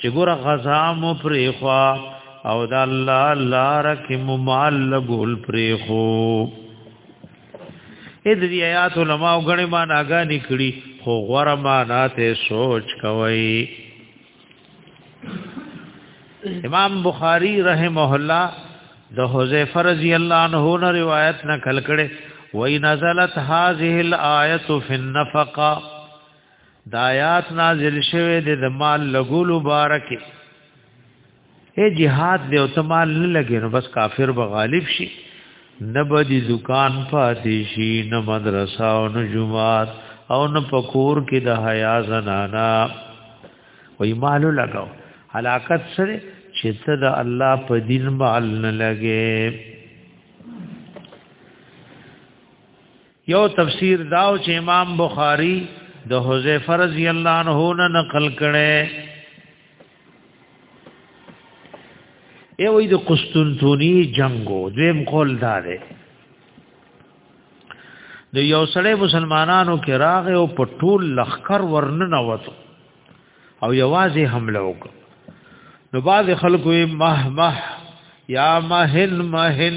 چې ګوره غزا مو پرې خوا او د الله لار کې مو مال لګول پرې خو اې د آیات علماء غني ما ناګا نکړي خو غره ما نه ته سوچ کوي امام بخاری رحمه الله د حذیفه رضی الله عنه نه روایت نقل کړي وای نزلت هذه الايه في النفقه د آیات نازل شوه د مال لګول مبارک اے جهاد دی او تمال نه لګي نو بس کافر به غالب شي نه به دي دکان پاتې شي نه مدرسه او نه جمعات او نه پکور کې د حیا زنانا وای مالو لګاو علاقت سره چې ته د الله په دین مال نه لګې یو تفسیر داو چې امام بخاری د حذیفه رضی الله عنه نه نقل کړي ای وای د قسطنطنی جنگو دویم قول داره د یو سړی مسلمانانو کې راغ او په ټول لخر ورننه وته او یوازې حمله وکړه نو باز خلکو مه مه یا مهن مهن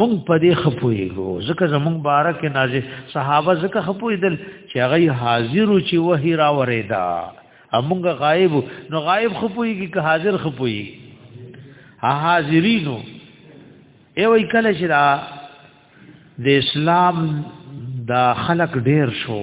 مونږ په دې خپويګو ځکه زمونږ بارک نازي صحابه ځکه خپويدل چې هغه حاضر او چې وਹੀ را ورېدا امونږ غایب نو غایب خپويږي که حاضر خپوي ها حاضرینو ای وای کله چې د اسلام دا خلق ډیر شو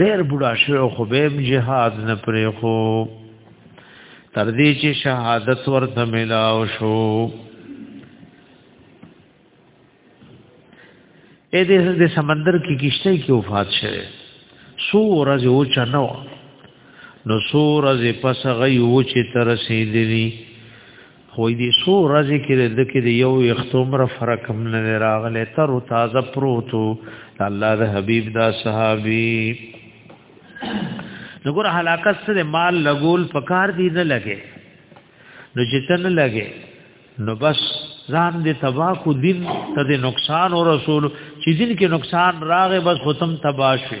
ډېر بډا شو خو به جهاد نه پرې خو تر دې چې شهادت ورته ملاو شو اې دې د سمندر کې کشته کې وفات شوه سو ورځې و چنو نو سو ورځې پس غي و چې تر رسیدلی خو دې سو ورځې کې د کې د یو اختومر فرق هم نه راغلی تر تازه پروتو الله د حبیب دا صحابي نګور هلاکت سره مال لګول پکار دی نه لګي نو چې تن لګي نو بس ځان دې تبا کو دین ته نقصان او رسول چې دین کې نقصان راغې بس ختم تبا شي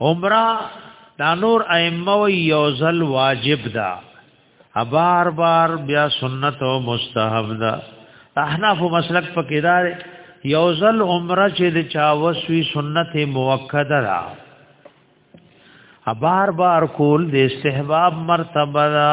عمره دا نور ائمه و یوزل واجب دا بار بار بیا سنت او مستحب دا احناف مسلک پکې دا یوزل عمره چې د چا وسوي سنت موکده دا بار بار کول د استحباب مرتبه دا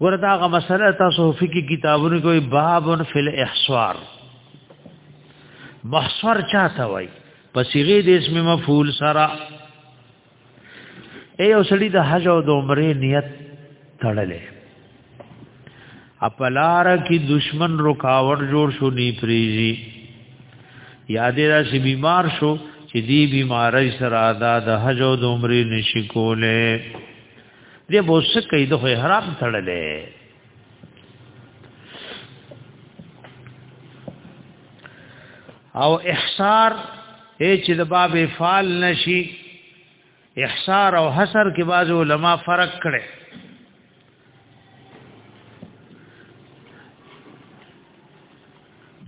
ورته هغه مسله تاسو فقہی کتابونو کوئی بابن فل احصار محصر چاته وای په صيغه د اسم مفعول سره اے او سړي د حج او د عمره نیت تړلې اپلار کی دشمن رکاوټ جوړ شو نی پریزي یادې را شي بیمار شو چې دی بیماری سره ادا د حج او د عمره نشي کوله دې به څه کوي د احرام تړلې او احصار چې د باب فعال نشي احصار او حصر کې بعض علما فرق کړي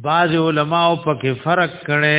بعض علما او پکې فرق کړي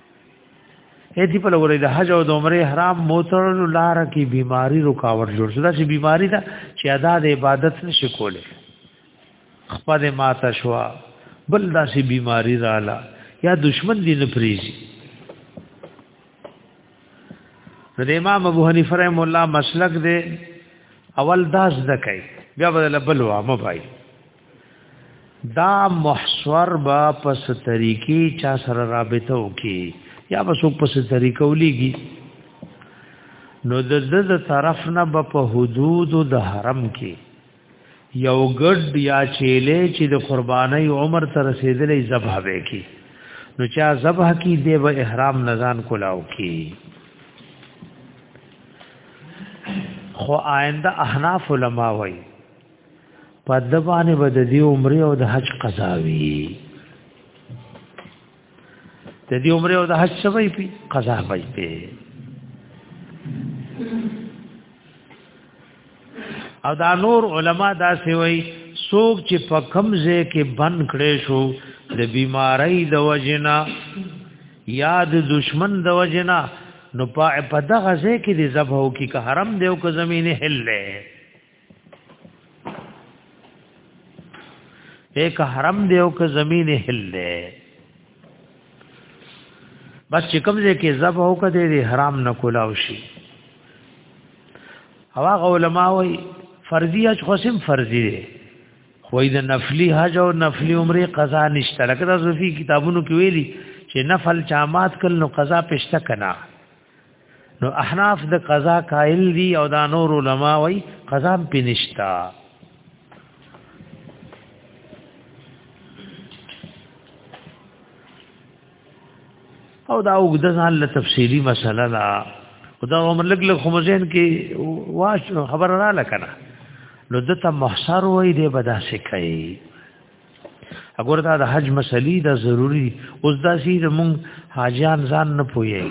اې دې په لوري د حج او د عمره احرام موترلو لار کې بیماری رکاوټ جوړ شو دا چې بیماری ده چې ادا د عبادت نشي کوله خپل ماته شوا بل دا چې بیماری رااله یا دشمن دې نه پریږي د امام ابو حنیفه رحم الله مسلک دې اول داس دکای بیا بدل بلوا مبای دا محصور با پس طریقې چا سره رابطه وکي یا بس پس طریقې ولېږي نو د د طرف نه به په حدود د حرم کې یو ګډ یا چیلې چې د قرباني عمر تر رسیدلې ذبح به کی نو چا ذبح کی دی به احرام نزان کولاو کی خو آینده احناف علما وایي په دبانې به د دې عمرې او د حج قضا وي د دې عمرې او د حج څه وي پی قضا وي پی او دا نور علما دا سی وي څوک چې په کمزه کې بند کړي شو د بیماری د وجنا یاد دشمن د وجنا نو په دغه ځای کې د زبحو کې که حرم دی او که زمینه هله ایک حرم دی او که زمین هل دی بس چې کوم ځای کې ذبح وکړي دی حرام نه کولاو شي او هغه علما وایي فرضی حج خو سم فرضی دی خو د نفلی حج او نفلی عمره قضا نشته لکه تاسو په کتابونو کې ویلي چې نفل چامات کل نو قضا پښته کنا نو احناف د قضا قائل دي او دا نور علما وای قضا په نشتا او دا وګد ځان له تفصيلي مسله لا خدا عمر لګ لګ خمزين کې واش خبر را لکنه نو دته محصر وای دی بدا سکای اګور دا د حج مسلې دا ضروری اوس دا سي د مونږ حاجیان ځان نه پوي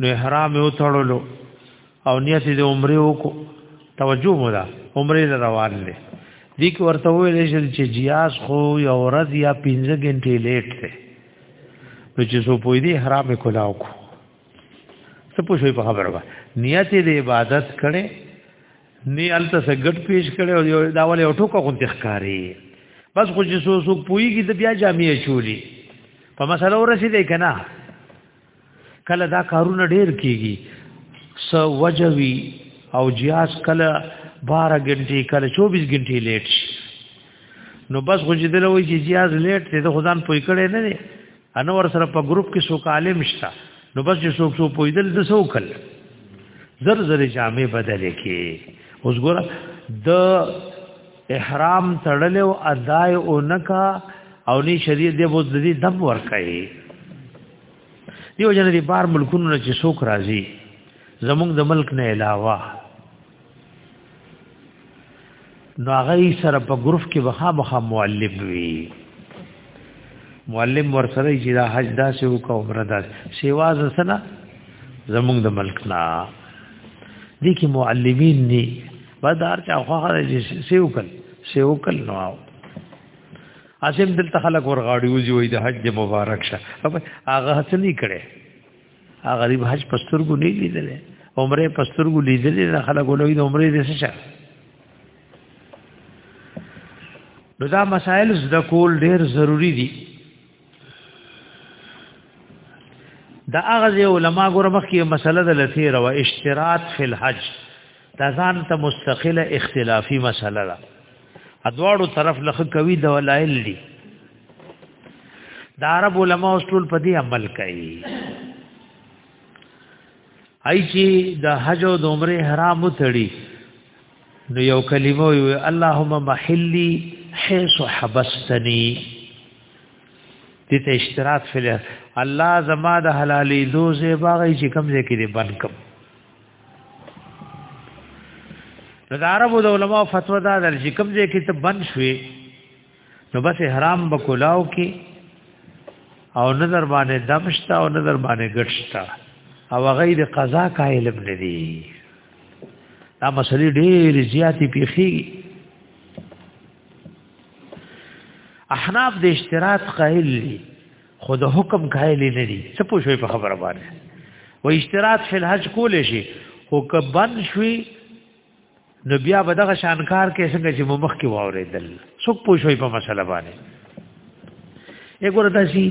نو احرام یو تړلو او نیت د عمره وکړو توجه مو دا عمره روان دي دي کې ورته ویل شي چې جیاز خو یو ورځ یا 15 غنټې لیټ دی نو چې سو پوي دي احرام کولاو کو څه پوښوي په خبره نیت د عبادت کړي نه الته څه ګټ پیش کړي او یو دا ولې ټوکو غونډه ښکاری بس خو چې سو سو پویږي د بیا جامعې چولی په مسله ورسې دی کنه کله دا کارونه ډیر کیږي س وجوي او جیاس کله 12 غنټې کله 24 غنټې لیټ نو بس خو چې دلوي چې جیاس لیټ ته خدان پوي کړي نه انور سره په ګروپ کې څوک عالم شته نو بس چې څوک څوک پویدل د څو کل زر زر جامې بدلې کې اوس ګور د احرام تړلې او اداي اونکا او ني شریعت دې بوز دې دم ور کوي دیو جن دې بار ملکونو چې څوک راځي زمونږ د ملک نه علاوه نو هغه سره په ګروپ کې وخا مخه معلم وي معلم ور سره چې دا حج دا سه وکاو عمره دا سیوا زسنا زمونږ د ملک نا دي کې معلمین ني بدار چا خو هغه چې سیوکل سیوکل نو آو اسیم دلته خلک ور غاړي وځي وي د حج مبارک شه هغه هڅه نه کړي هغه غریب حج پسترګو نه لیدل عمره پسترګو لیدل نه خلک ولوي د عمره دې څه شه نو دا مسائل زده کول ډیر ضروری دي دا هغه علماء ګور مخ کې مسله ده لته روا اشتراط فی الحج دا ځان ته مستقله اختلافي مسله ده ادواړو طرف لخ کوي د ولایل دي دا عرب علماء اصول په دې عمل کوي ای چې د حج او د عمره حرام تړي نو یو کلمه وي اللهم محلی حيث حبستني دې ته اشتراک فل الله زما د حلالي دوزه باغې چې کم ځای کې دې بند کم د عربو د علماء فتوا دا درځي کم ځای کې ته بند شوي نو بس احرام به کولاو کې او نظر باندې دمشتا او نظر باندې ګټشتا او غیر قضا قائل ابن دی دا مسلې ډېر زیاتې پیخي احناف د اشتراط قائل دي خو د حکم قائل نه دي څه پوښوي په خبره باندې و اشتراط فی الحج کول شي خو کبن شوي نو بیا به دغه شانکار کې څنګه چې مخ کې واورېدل څوک پوښوي په مسله باندې وګوره تاسو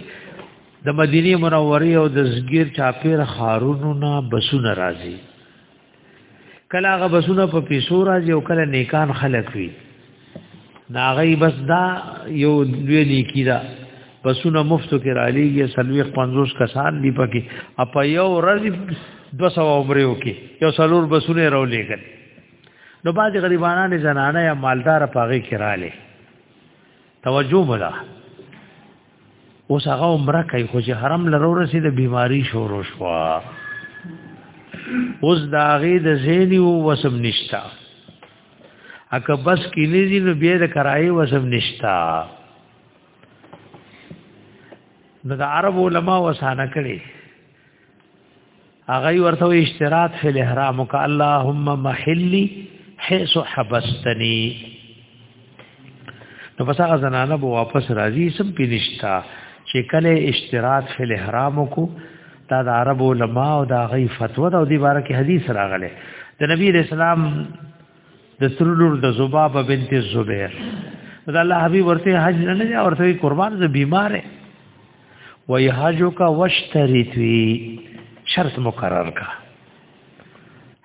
د مدینه منورې او د زګیر چاپیر خارونو نه بسونه راځي کله هغه بسونه په پیسو راځي او کله نیکان خلک وي ناغی بس دا یو دوی نیکی دا بسونه مفتو کې را لېږي سلوي 50 کسان دی پکې اپ یو ورځ 200 عمره وکي یو سلور بسونه راو لېګل نو باز غریبانه نه زنانه یا مالدار پاغه کې را لې توجه مله اوس هغه عمره کوي خو چې حرم لرو رسي د بیماری شروع شو اوس دا غي د زینی او وسم نشتا اکه بس کې نيزي نو بیا د کرای وسم نشتا نو د عرب علما وسانه کړي هغه ورته اشتراط فی الاحرام ک اللهم محلی حيث حبستنی نو پس هغه زنانه به واپس راځي سم پینشتا چې کله اشتراط فی الاحرام کو دا د عرب علماء او دا غي فتوا دا دی باره کې حدیث راغله د نبی رسول الله د سرلور د زباب بنت زبیر دا الله حبیب ورته حج نه نه ورته قربان ز بیمار وای حجو کا وشتری توی شرط مقرر کا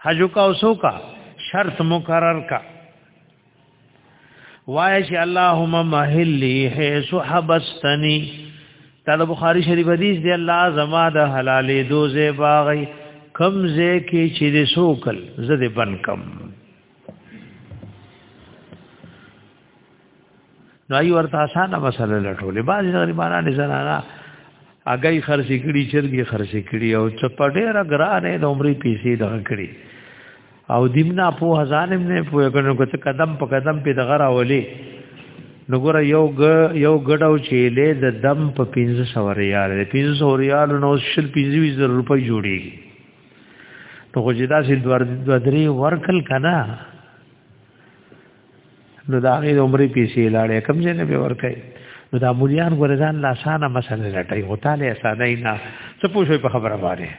حجو کا اوسو کا شرط مقرر کا وای چې اللهم مهلی حيث حبستنی دا د بخاری شریف حدیث دی الله زما د حلالې دوزه باغی کم زه کې چې د سوکل زده بن کم نو ای ورته اسانه مسله لټولې بعض غریبانه زنانا اگای خرڅ کړي چرګي خرڅ کړي او چپډېره ګرانه د عمرې پیسې دغه کړي او دیمنا په هزانم نه پوهه کنه کو ته قدم په قدم په دغه راولې نو ګره یو ګ یو ګډو چیلې د دم په 1500 ریال د 1500 ریال نو شل 25000 روپۍ جوړیږي نو خو جدا سي د درې ورکل کنا نو دا غي د عمرې پیسې لاړې کم ځای نه به ورکړي نو دا مليان ګورزان لا سانه مسله لټي او تعالی ساده نه څه پوښوي په خبره باندې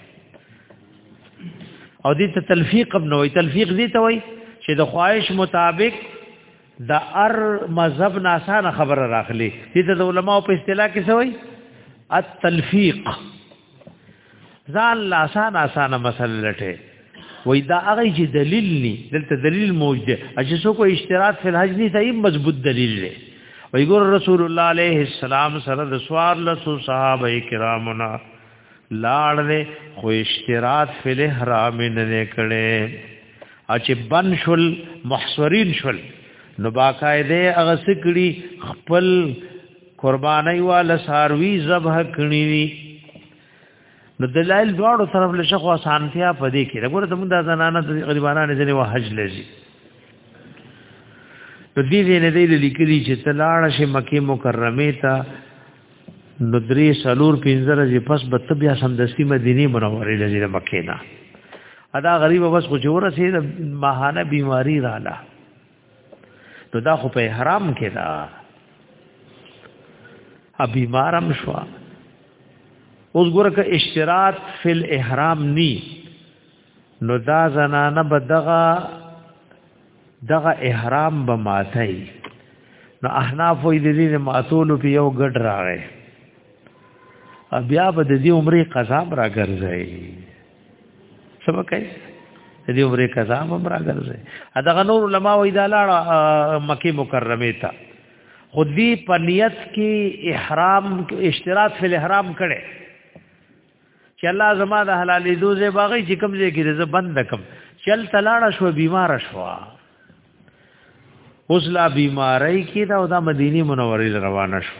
او دې ته تلفیق هم نه وي تلفیق دې ته وي چې د خواهش مطابق د ار مذهب ناسانه خبره راخلي دې ته د علماو په اصطلاح کې څه وي التلفیق ځان لا آسان آسان مسله لټه وای دا هغه چې دلیل ني دلته دلیل موجود دی چې څوک اشتراط فی الحج نه صحیح مضبوط دلیل دی وای ګور رسول الله علیه السلام سره د سوار لسو صحابه کرامنا لاړ دې خو اشتراط فی الاحرام نه کړي اچ بن شل محصورین شل نو باقاعده هغه سکړي خپل قرباني والا ساروي ذبح کړی وي نو دلایل دواړو طرف له شخو اسانتیا پدې کې وګوره زموږ د زنانه د غریبانو نه ځنه وحج لږي نو دې دې نه دې لیکلي چې تلاړه شي مکه مکرمه ته نو درې سلور پنځره چې پس به ته بیا سمدستي مدینه منورې لږه د مکه نه ادا غریب بس خو جوړه سي د ماهانه بیماری رااله نو دا خو په احرام کې دا ا بیمارم شو اوس ګوره ک اشتراط فل احرام نی نو دا زنانه به دغه دغه احرام به ماتای نو احناف وې د دې ماتولو په یو ګډ راغی بیا به د دې عمرې قضا را ګرځي سبا کوي دې عمره قضا هم راګرځي اداغه نور علما وې دا لاړه مکه مکرمه ته خو دې په نیت کې احرام اشتراط فی الاحرام کړي چې الله زما د حلالې دوزه باغې چې کوم ځای کې زه بند کم چل تلاړه شو بیمار شو اوس لا بیماری کې دا د مدینه منورې روانه شو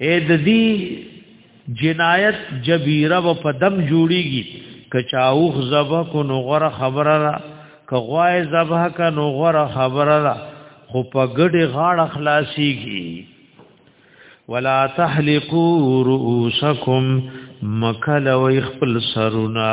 اې د دې جنایت جبیره و په دم جوړیږي کچاوخ زب کو نو غره خبره را کغوای زب کا نو غره خبره را خو په ګډه غاړه خلاصيږي ولا تحلقوا رؤوسکم مکل و خپل سرنا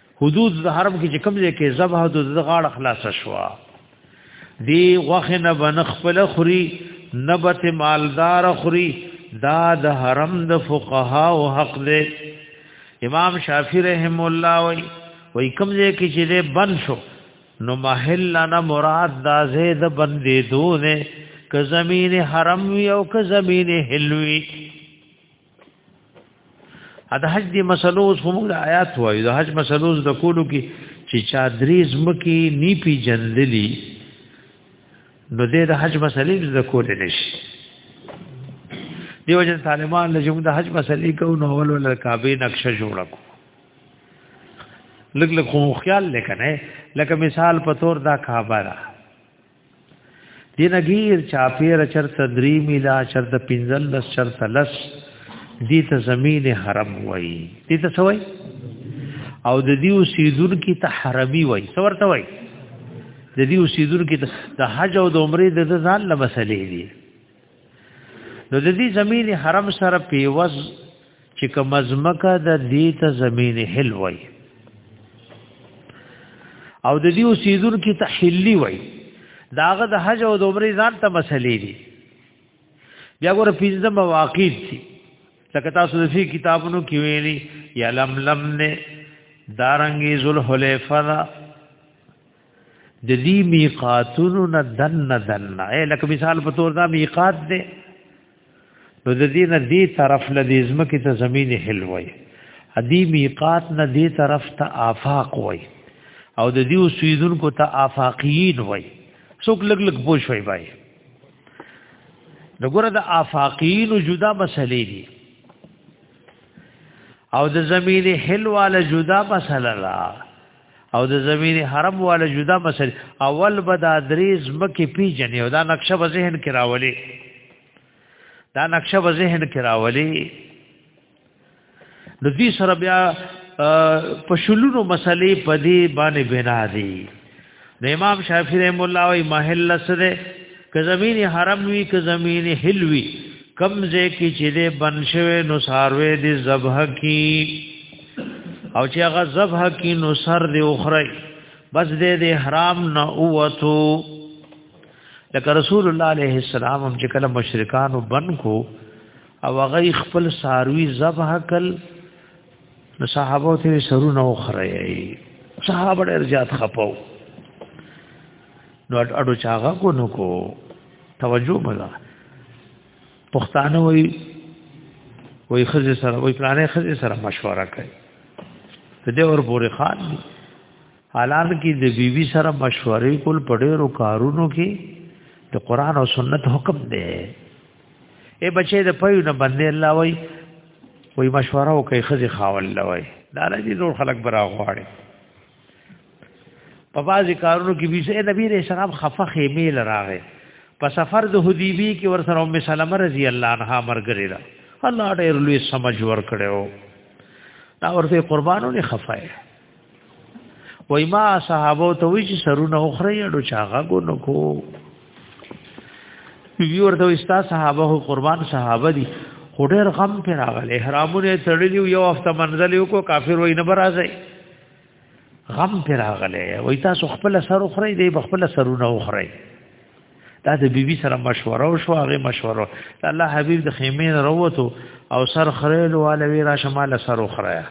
حدود د حرم کې کوم ځای کې ذبح د غاړه خلاص شوا دی غوخه نه بن خپل خوري نبت مالدار خوري دا د حرم د فقها او حق دی امام شافعی رحم الله وای وای کوم ځای کې چې دی بن شو نو محل نه مراد دا زید بندې دوه که زمین حرم وی او که زمین حلوی دا حج دی مسلو اوس هم د آیات وایي د حج مسلو د کولو کې چې چا درې زمکي نی پی جندلی نو دې د حج مسلې د کول نشي دیو جن طالبان له جمع د حج مسلې کو نو ول ول کعبه نقشه جوړ کو لګ لګ خو خیال لکنه لکه مثال په تور دا کعبه را دی نګیر چاپیر چرته درې میلا چرته پنځل لس چرته لس دې ته زمين حرم وای دې ته سوای او د دې اوسیدون کې ته حرمي وای څورته وای د دې اوسیدون کې د حج او د عمرې د ځان له مسلې دي نو د دې زمين حرم سره پیوز چې کوم ځمکه د دې ته زمين حل وای او د دې اوسیدون کې تحلی وای داغه د حج او د عمرې ځان ته مسلې دي بیا ګور پنځه مواقیت دي لکه تاسو د فقې کتابونو کې ویلي یا لم لم نه دارنګي ذل حلیفه د دې میقاتونو نه دن دن اے لکه مثال په تور دا میقات دی نو د دې نه دې طرف له دې زمکه ته زمين هل وای ادي میقات نه دې طرف ته آفاق وای او د دې اوسیدونکو ته آفاقین وای څوک لګ لګ پوه شوی بای دغه د آفاقین جدا مسلې دي او د زمين هل والا جدا مسله او د زمین حرم والا جدا مسل اول به دا درې زمکه پیجنې او دا نقشه به ذهن کې راولي دا نقشه به ذهن کې راولي د دې سره بیا په شلونو مسلې په دې باندې بنا دي د امام شافعي رحم الله او محل سره که زمین حرم وی که زمین حل وی کم ځای کې چې دې بنشوي نو ساروي دې ذبح کی او چې هغه ذبح کی نو سر دی اخري بس دې دې حرام نه اوتو لکه رسول الله عليه السلام هم چې کله مشرکانو بن کو او هغه خپل ساروي ذبح کل نو صحابه ته سرونه اخري صحابه ډېر زیات خپاو نو اډو چاغه کو نو کو توجه مله پښتانه وای وای خزه سره وای پلانې خزه سره مشوره کوي ته دې ور پورې خان دي حالان کې د بیبي سره مشورې کول پډېرو کارونو کې د قران او سنت حکم دی اے بچې د پيو نه باندې الله وای وای مشوره وکي خزي خاول لوي دا لږی نور خلک برا غواړي په بازي کارونو کې ویسه نبی رسول سلام خفه خیمه لراغه په سفر د حدیبی کې ور سره ام سلمہ رضی الله عنها مرګری دا الله ډېر لوی سمج ور کړو دا ورته قربانو نه خفای وای ما صحابه ته وی چې سرونه اخره یړو چاغه کو نو کو وی ورته استا صحابه قربان صحابه دي خډر غم پر راغله احرامونه تړلی یو هفته منځل یو کو کافر وای نه برازي غم پر راغله وای تاسو خپل سر خورئ دی خپل سرونه خورئ دا د بیبي سره مشوره او شو هغه مشوره الله حبیب د خیمه وروته او سر خریل واله وی را شمال سر خره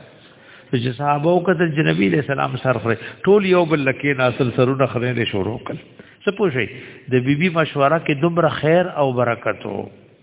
چې صحابه او کته جنبی له سلام سر خره ټول یو بل لکې ناسل سرونه خره له شروع کړ څه پوښي د بیبي مشوره کې دومره خیر او برکت وو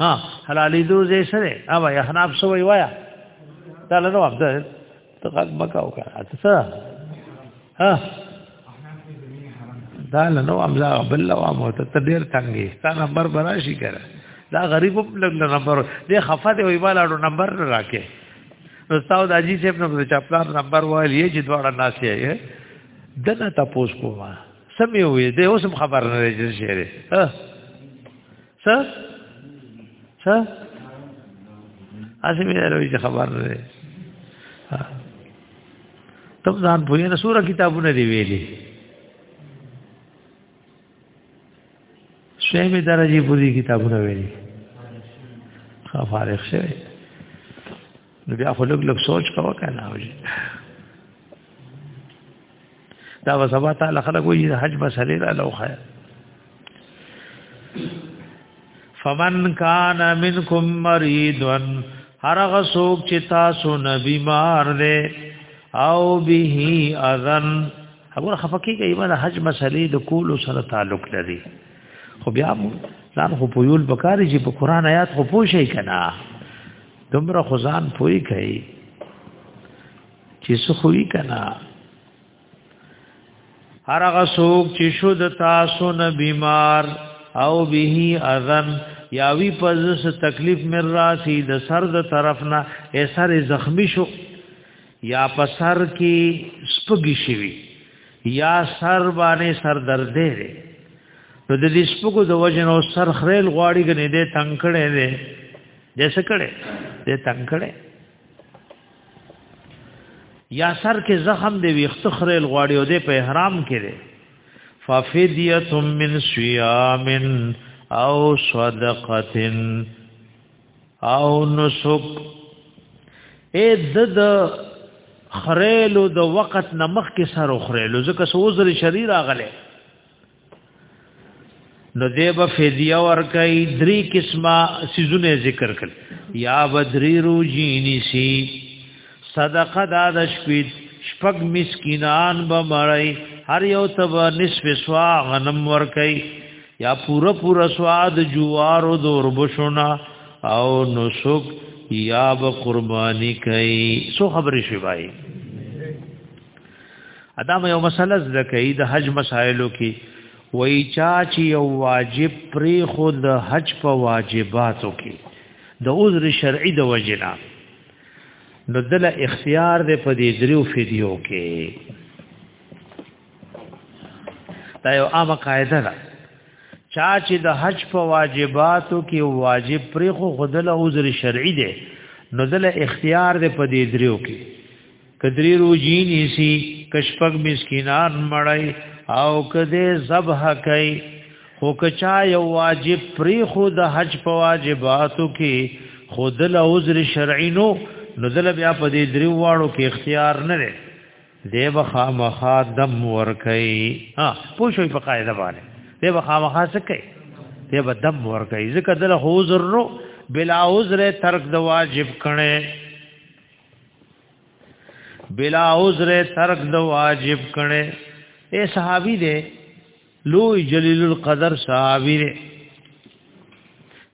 ها حلالې دوزه سره او یا حناب سوې وایا دا له نو عبد ته غږ مکاو کا څه ها دا له نو امزا بل وا مو ته ډیر تنګي تا نمبر براشي کړه دا غریب په لګ نمبر دې خفه دی وی والاړو نمبر راکې استاد د اجي صاحب نو چې خپل نمبر وایي یې چې دواړه ناسي یې دنه تاسو کوما سمې وې دې اوس خبر نه لري چې څه څه اسی مې راوي چې خبر نه تب ځان په یوه سوره کتابونه دی ویلي شیمه درجه پوری کتابونه ویلي خفارخ شوی نو بیا خو لږ لږ سوچ کوه که نه وي دا به سبا تعالی خلک وایي د حج مسلې را لوخه فمن کان منکم مریدن هرغه څوک چې تاسو نه بیمار دی او به اذن هغه خفقې کوي ما د حج مسلې د کول سره تعلق لري خو بیا ځان خو پویول بکاری چې په قران آیات خو پوښی کنا دومره خزان پوي کوي چې سخوي کنا هر هغه څوک چې شو د تاسو نه بیمار او به اذن یا وی پزس تکلیف مر راسی د سر د طرف نه اثر زخمی شو یا په سر کې سپګی شوی یا سر باندې سر درد دی نو د دې سپګو د وجنو سر خریل غواړي غنې دې تنکړې دې دې څه کړي دې تنگ کړي یا سر کې زخم دی ویخت خریل غواړي او دې په احرام کې دی ففدیه من صيام او صدقه او نسک اے دد خریلو د وقت نمخ کې سر خریلو ځکه سوزر شریر اغله نو دیب فدیه ورکای دری قسمه سیزونه ذکر کړ یا بدری روجی نیسی صدقه داد شپید شپگ مسکینان بمړی هر یو تب نصف سوا غنم ورکای یا پورا پورا سواد جوارو دور بشونا او نسک یا به قربانی کوي سو خبرې شوی ادا مې یو مسله زده کوي د حج مسایلو کې وای چا چې یو واجب پری خو د حج په واجباتو کې د عذر شرعي د وجنا نو دل اختیار دې په دې دریو فدیو کې دا یو عامه قاعده ده چا چې د حج په واجباتو کې واجب پرې خو غدل عذر شرعي دی نو دل اختیار دی په دې دریو کې کدری روجی نیسی کشپک مسکینان مړی او کده ذبح کوي خو کچا یو واجب پری خو د حج په واجباتو کې خود له عذر شرعي نو نزل بیا په دې دریو واړو کې اختیار نه لري دی بخا مخا دم ور کوي ها پوښوي په قاعده باندې دی بخا مخا څه کوي دی به دم ور کوي ځکه دله عذر نو بلا عذر ترک د واجب کړي بلا عذر ترک د واجب کړي اے صحابي دې لوی جلیل القدر صحابي دې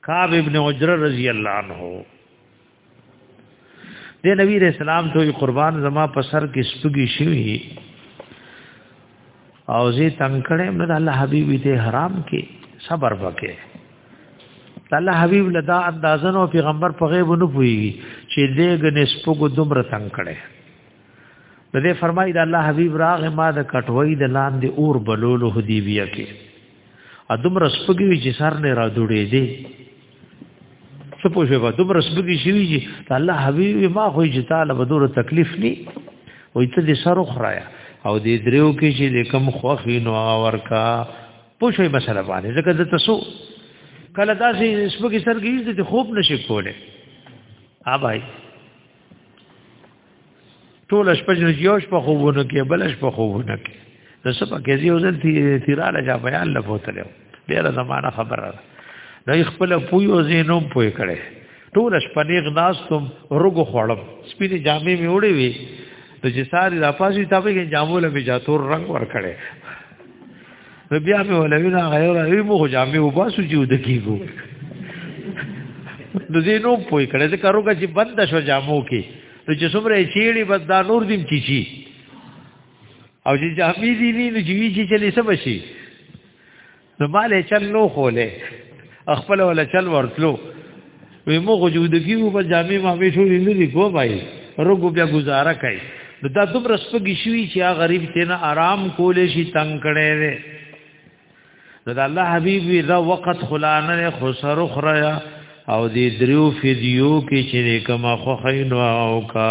کعب ابن عجرہ رضی اللہ عنہ دې نبی رسول الله ته قربان زما په سر کې سپږی شوی او زی تنگ کړي نو الله حبيب دې حرام کې صبر وکړي الله حبيب لدا اندازن او پیغمبر په غیب نه پوي چې دې غنې سپګو دومره تنگ کړي د دې فرمایي د الله حبيب راغ ما د کټوي د لاندې اور بلولو حدیبیه کې ادم رسپګي چې سر نه را جوړې دي څه پوه شو دومره سپګي شوي چې الله حبيب ما خو چې تعالی به دوره تکلیف ني وې ته دې سر خرایا او دې دریو کې چې دې کم خوخي نو ورکا پوه شو مسله باندې ځکه د تاسو کله داسې سپګي سرګي دې خوب نشي کوله ها بھائی ټول شپه یو شپه خوبونه کې بل شپه خوبونه کې د سپه کې یو ځل تیراله جا بیان لفوتلو ډیره زمانہ خبره ده د خپل پویو زینوم پوی کړي ټول شپه نیغ ناستم رګو خړم سپینې جامې می وړې وي د جساري د پاسې تابې کې جامو له بجاتور رنگ ور کړي نو بیا مې ولوي نه غیر ای مو جامې وباسو چې ود کیګو نو زه نو پوي کړه چې کارو کا چې بند شو جامو کې نو چې څومره چیړي بس دا نور دیم چی چی او چې جامې دي نه نو چې وی چې چلی سب شي نو مالې چل نو خولې خپل ولا چل ورتلو وی مو خو جوړ دکی په جامع ما به شو نه دی کو بای رګو بیا گزاره کوي نو دا دوم رسپګی شوی چې هغه غریب ته نه آرام کولې شي تنگ کړي وي نو دا الله حبیب وی دا وخت خلانه خسر خریا او دې دریو فیدیو کې چې کومه خو خینو او کا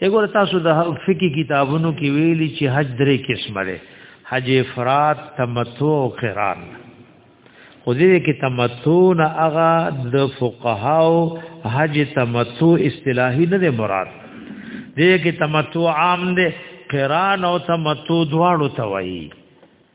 وګور تاسو د فقہی کتابونو کې ویلي چې حج درې قسمه ده حج افراد تمتع او قران خو دې کې تمتع نه هغه د فقهاو حج تمتع اصطلاحي نه ده مراد دې کې تمتع عام ده قران او تمتع دواړو ته وایي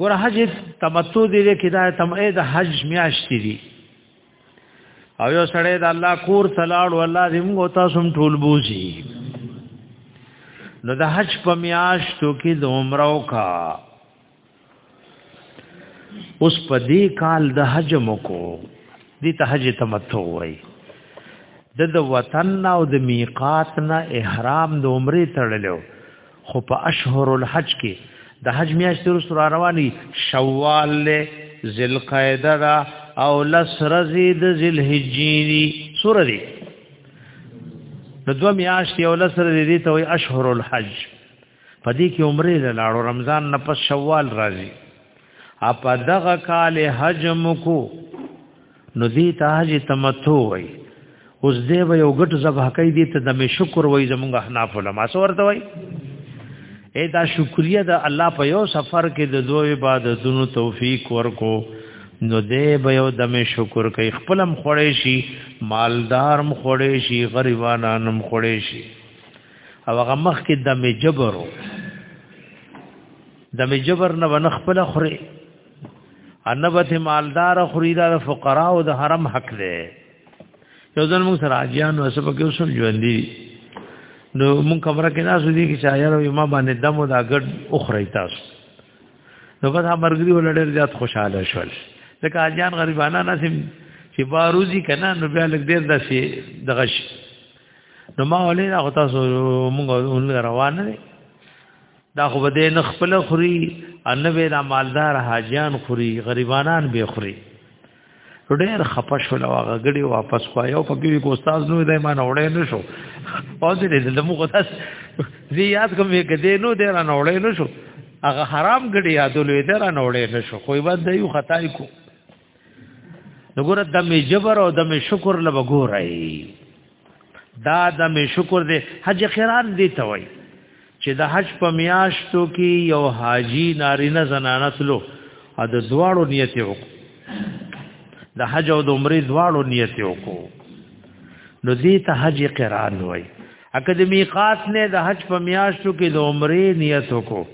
ګور حج تمتع دی کې دا تمعه د حج میاشتې دي او یو سړی د الله کور تلاړ والله دې موږ تاسو ټول بوزي نو د حج په میاشتو کې د عمره وکا اوس په دې کال د حج مکو دې ته حج تمتع وای د د وطن او د میقات نه احرام د عمره تړلو خو په اشهر الحج کې د حج میاشت وروسته را رواني شوال له ذوالقعده را او لس رزي د ذوالحجې دي سور دي نو دوه میاشتې او لس رزي دي ته وي اشهر الحج په دې کې عمره لاړو رمضان نه پس شوال راځي اپا دغه کال حج مکو نو دې ته حج تمتع وای اوس دې به یو غټ ذبح کوي دې ته د می شکر وای زمونږ احناف علما سو ورته وای اے دا شکریا د الله په یو سفر کې د دوی عبادتونو توفیق ورکو نو دې به یو د می شکر کوي خپلم خړې شي مالدارم خړې شي غریبانانم خړې شي او هغه مخ کې د می جبرو د می جبر نه ون خپل خره انبت مالدار خریدا د فقرا او د حرم حق دی یو ځل موږ سره اجیان او سبا کې اوسم ژوند دي نو موږ کمره کې ناسو دي چې شاعر او ما باندې دمو دا ګډ اخري تاسو نو په مرګري ولړل زیات خوشاله شول ځکه اجیان غریبانه نسیم چې باروزی کنه نو بیا لګ ډیر داسې دغش نو ما ولې هغه تاسو موږ روان نه دا خو بده نه خپل خوري ان به دا مالدار حاجیان خوري غریبانان به خوري ډېر خپه شول او هغه غړي واپس خوایو په کې کو استاد نو دای ما نوړې نه شو او دې د موږ تاس زیات کوم یې کده نو دې را نوړې نه شو هغه حرام غړي یادولې دې را نوړې نه شو خو یې د یو خطا کو نګور د می جبر او د می شکر لبګور راي دا د می شکر دی حج قران دی ته وای چې د حج په میاشتو کې یو حاجی نارینه زنانه تلو ا د دواړو نیت وکړو د حج او د عمرې دواړو نیت وکړو نو دې ته حج قران وای اکه د میقات نه د حج په میاشتو کې د عمرې نیت وکړو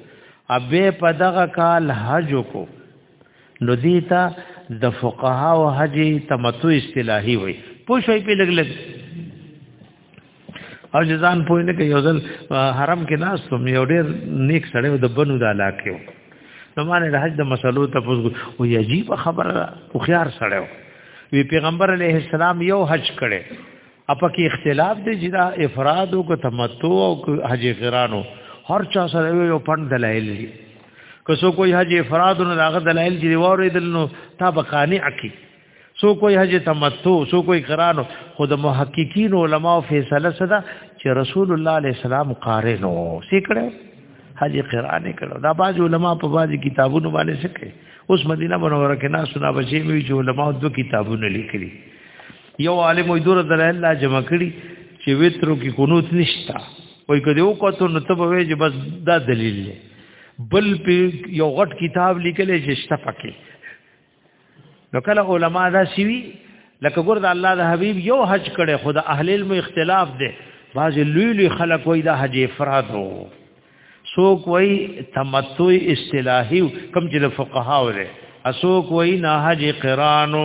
ابه په دغه کال حج وکړو نو دیتا د فقها او حج تمتع اصطلاحي وي پوښوي په لګ لګ او ځان پوه نه کوي یو ځل حرم کې ناس ته یو ډېر نیک سړی د بنو د علاقې و نو مانه د حج د مسلو ته پوښتنه او عجیب خبره او خيار سړی و وی پیغمبر علیه السلام یو حج کړي اپا کې اختلاف دی چې دا افراد او تمتع او حج غرانو هر چا سره یو پند دلایل دي که سو کوئی حج افراد نو هغه دلایل چې واره دل نو تا به قانع کی سو کوئی حج تمتع سو کوئی قران خود محققین علما او فیصله صدا چې رسول الله علیه السلام قاری نو سیکړه حج قران کړه دا باج علما په باج کتابونو باندې سکه اوس مدینه منوره کې ناس نه بچي وی چې علما دو کتابونه لیکلي یو عالم وي دور دلایل لا جمع کړي چې وترو کې قنوت نشتا وای کدی یو کوته نو ته به چې بس دا دلیل دی بل په یو غټ کتاب لیکل چې شتفقه نو کله علما دا شوی لکه ګور د الله د حبیب یو حج کړي خدا اهل علم اختلاف دی باز لوی لوی خلک وای دا حج افراد وو سوک وای تمتع اصطلاحي کم چې فقها وره اسوک وای نه حج قرانو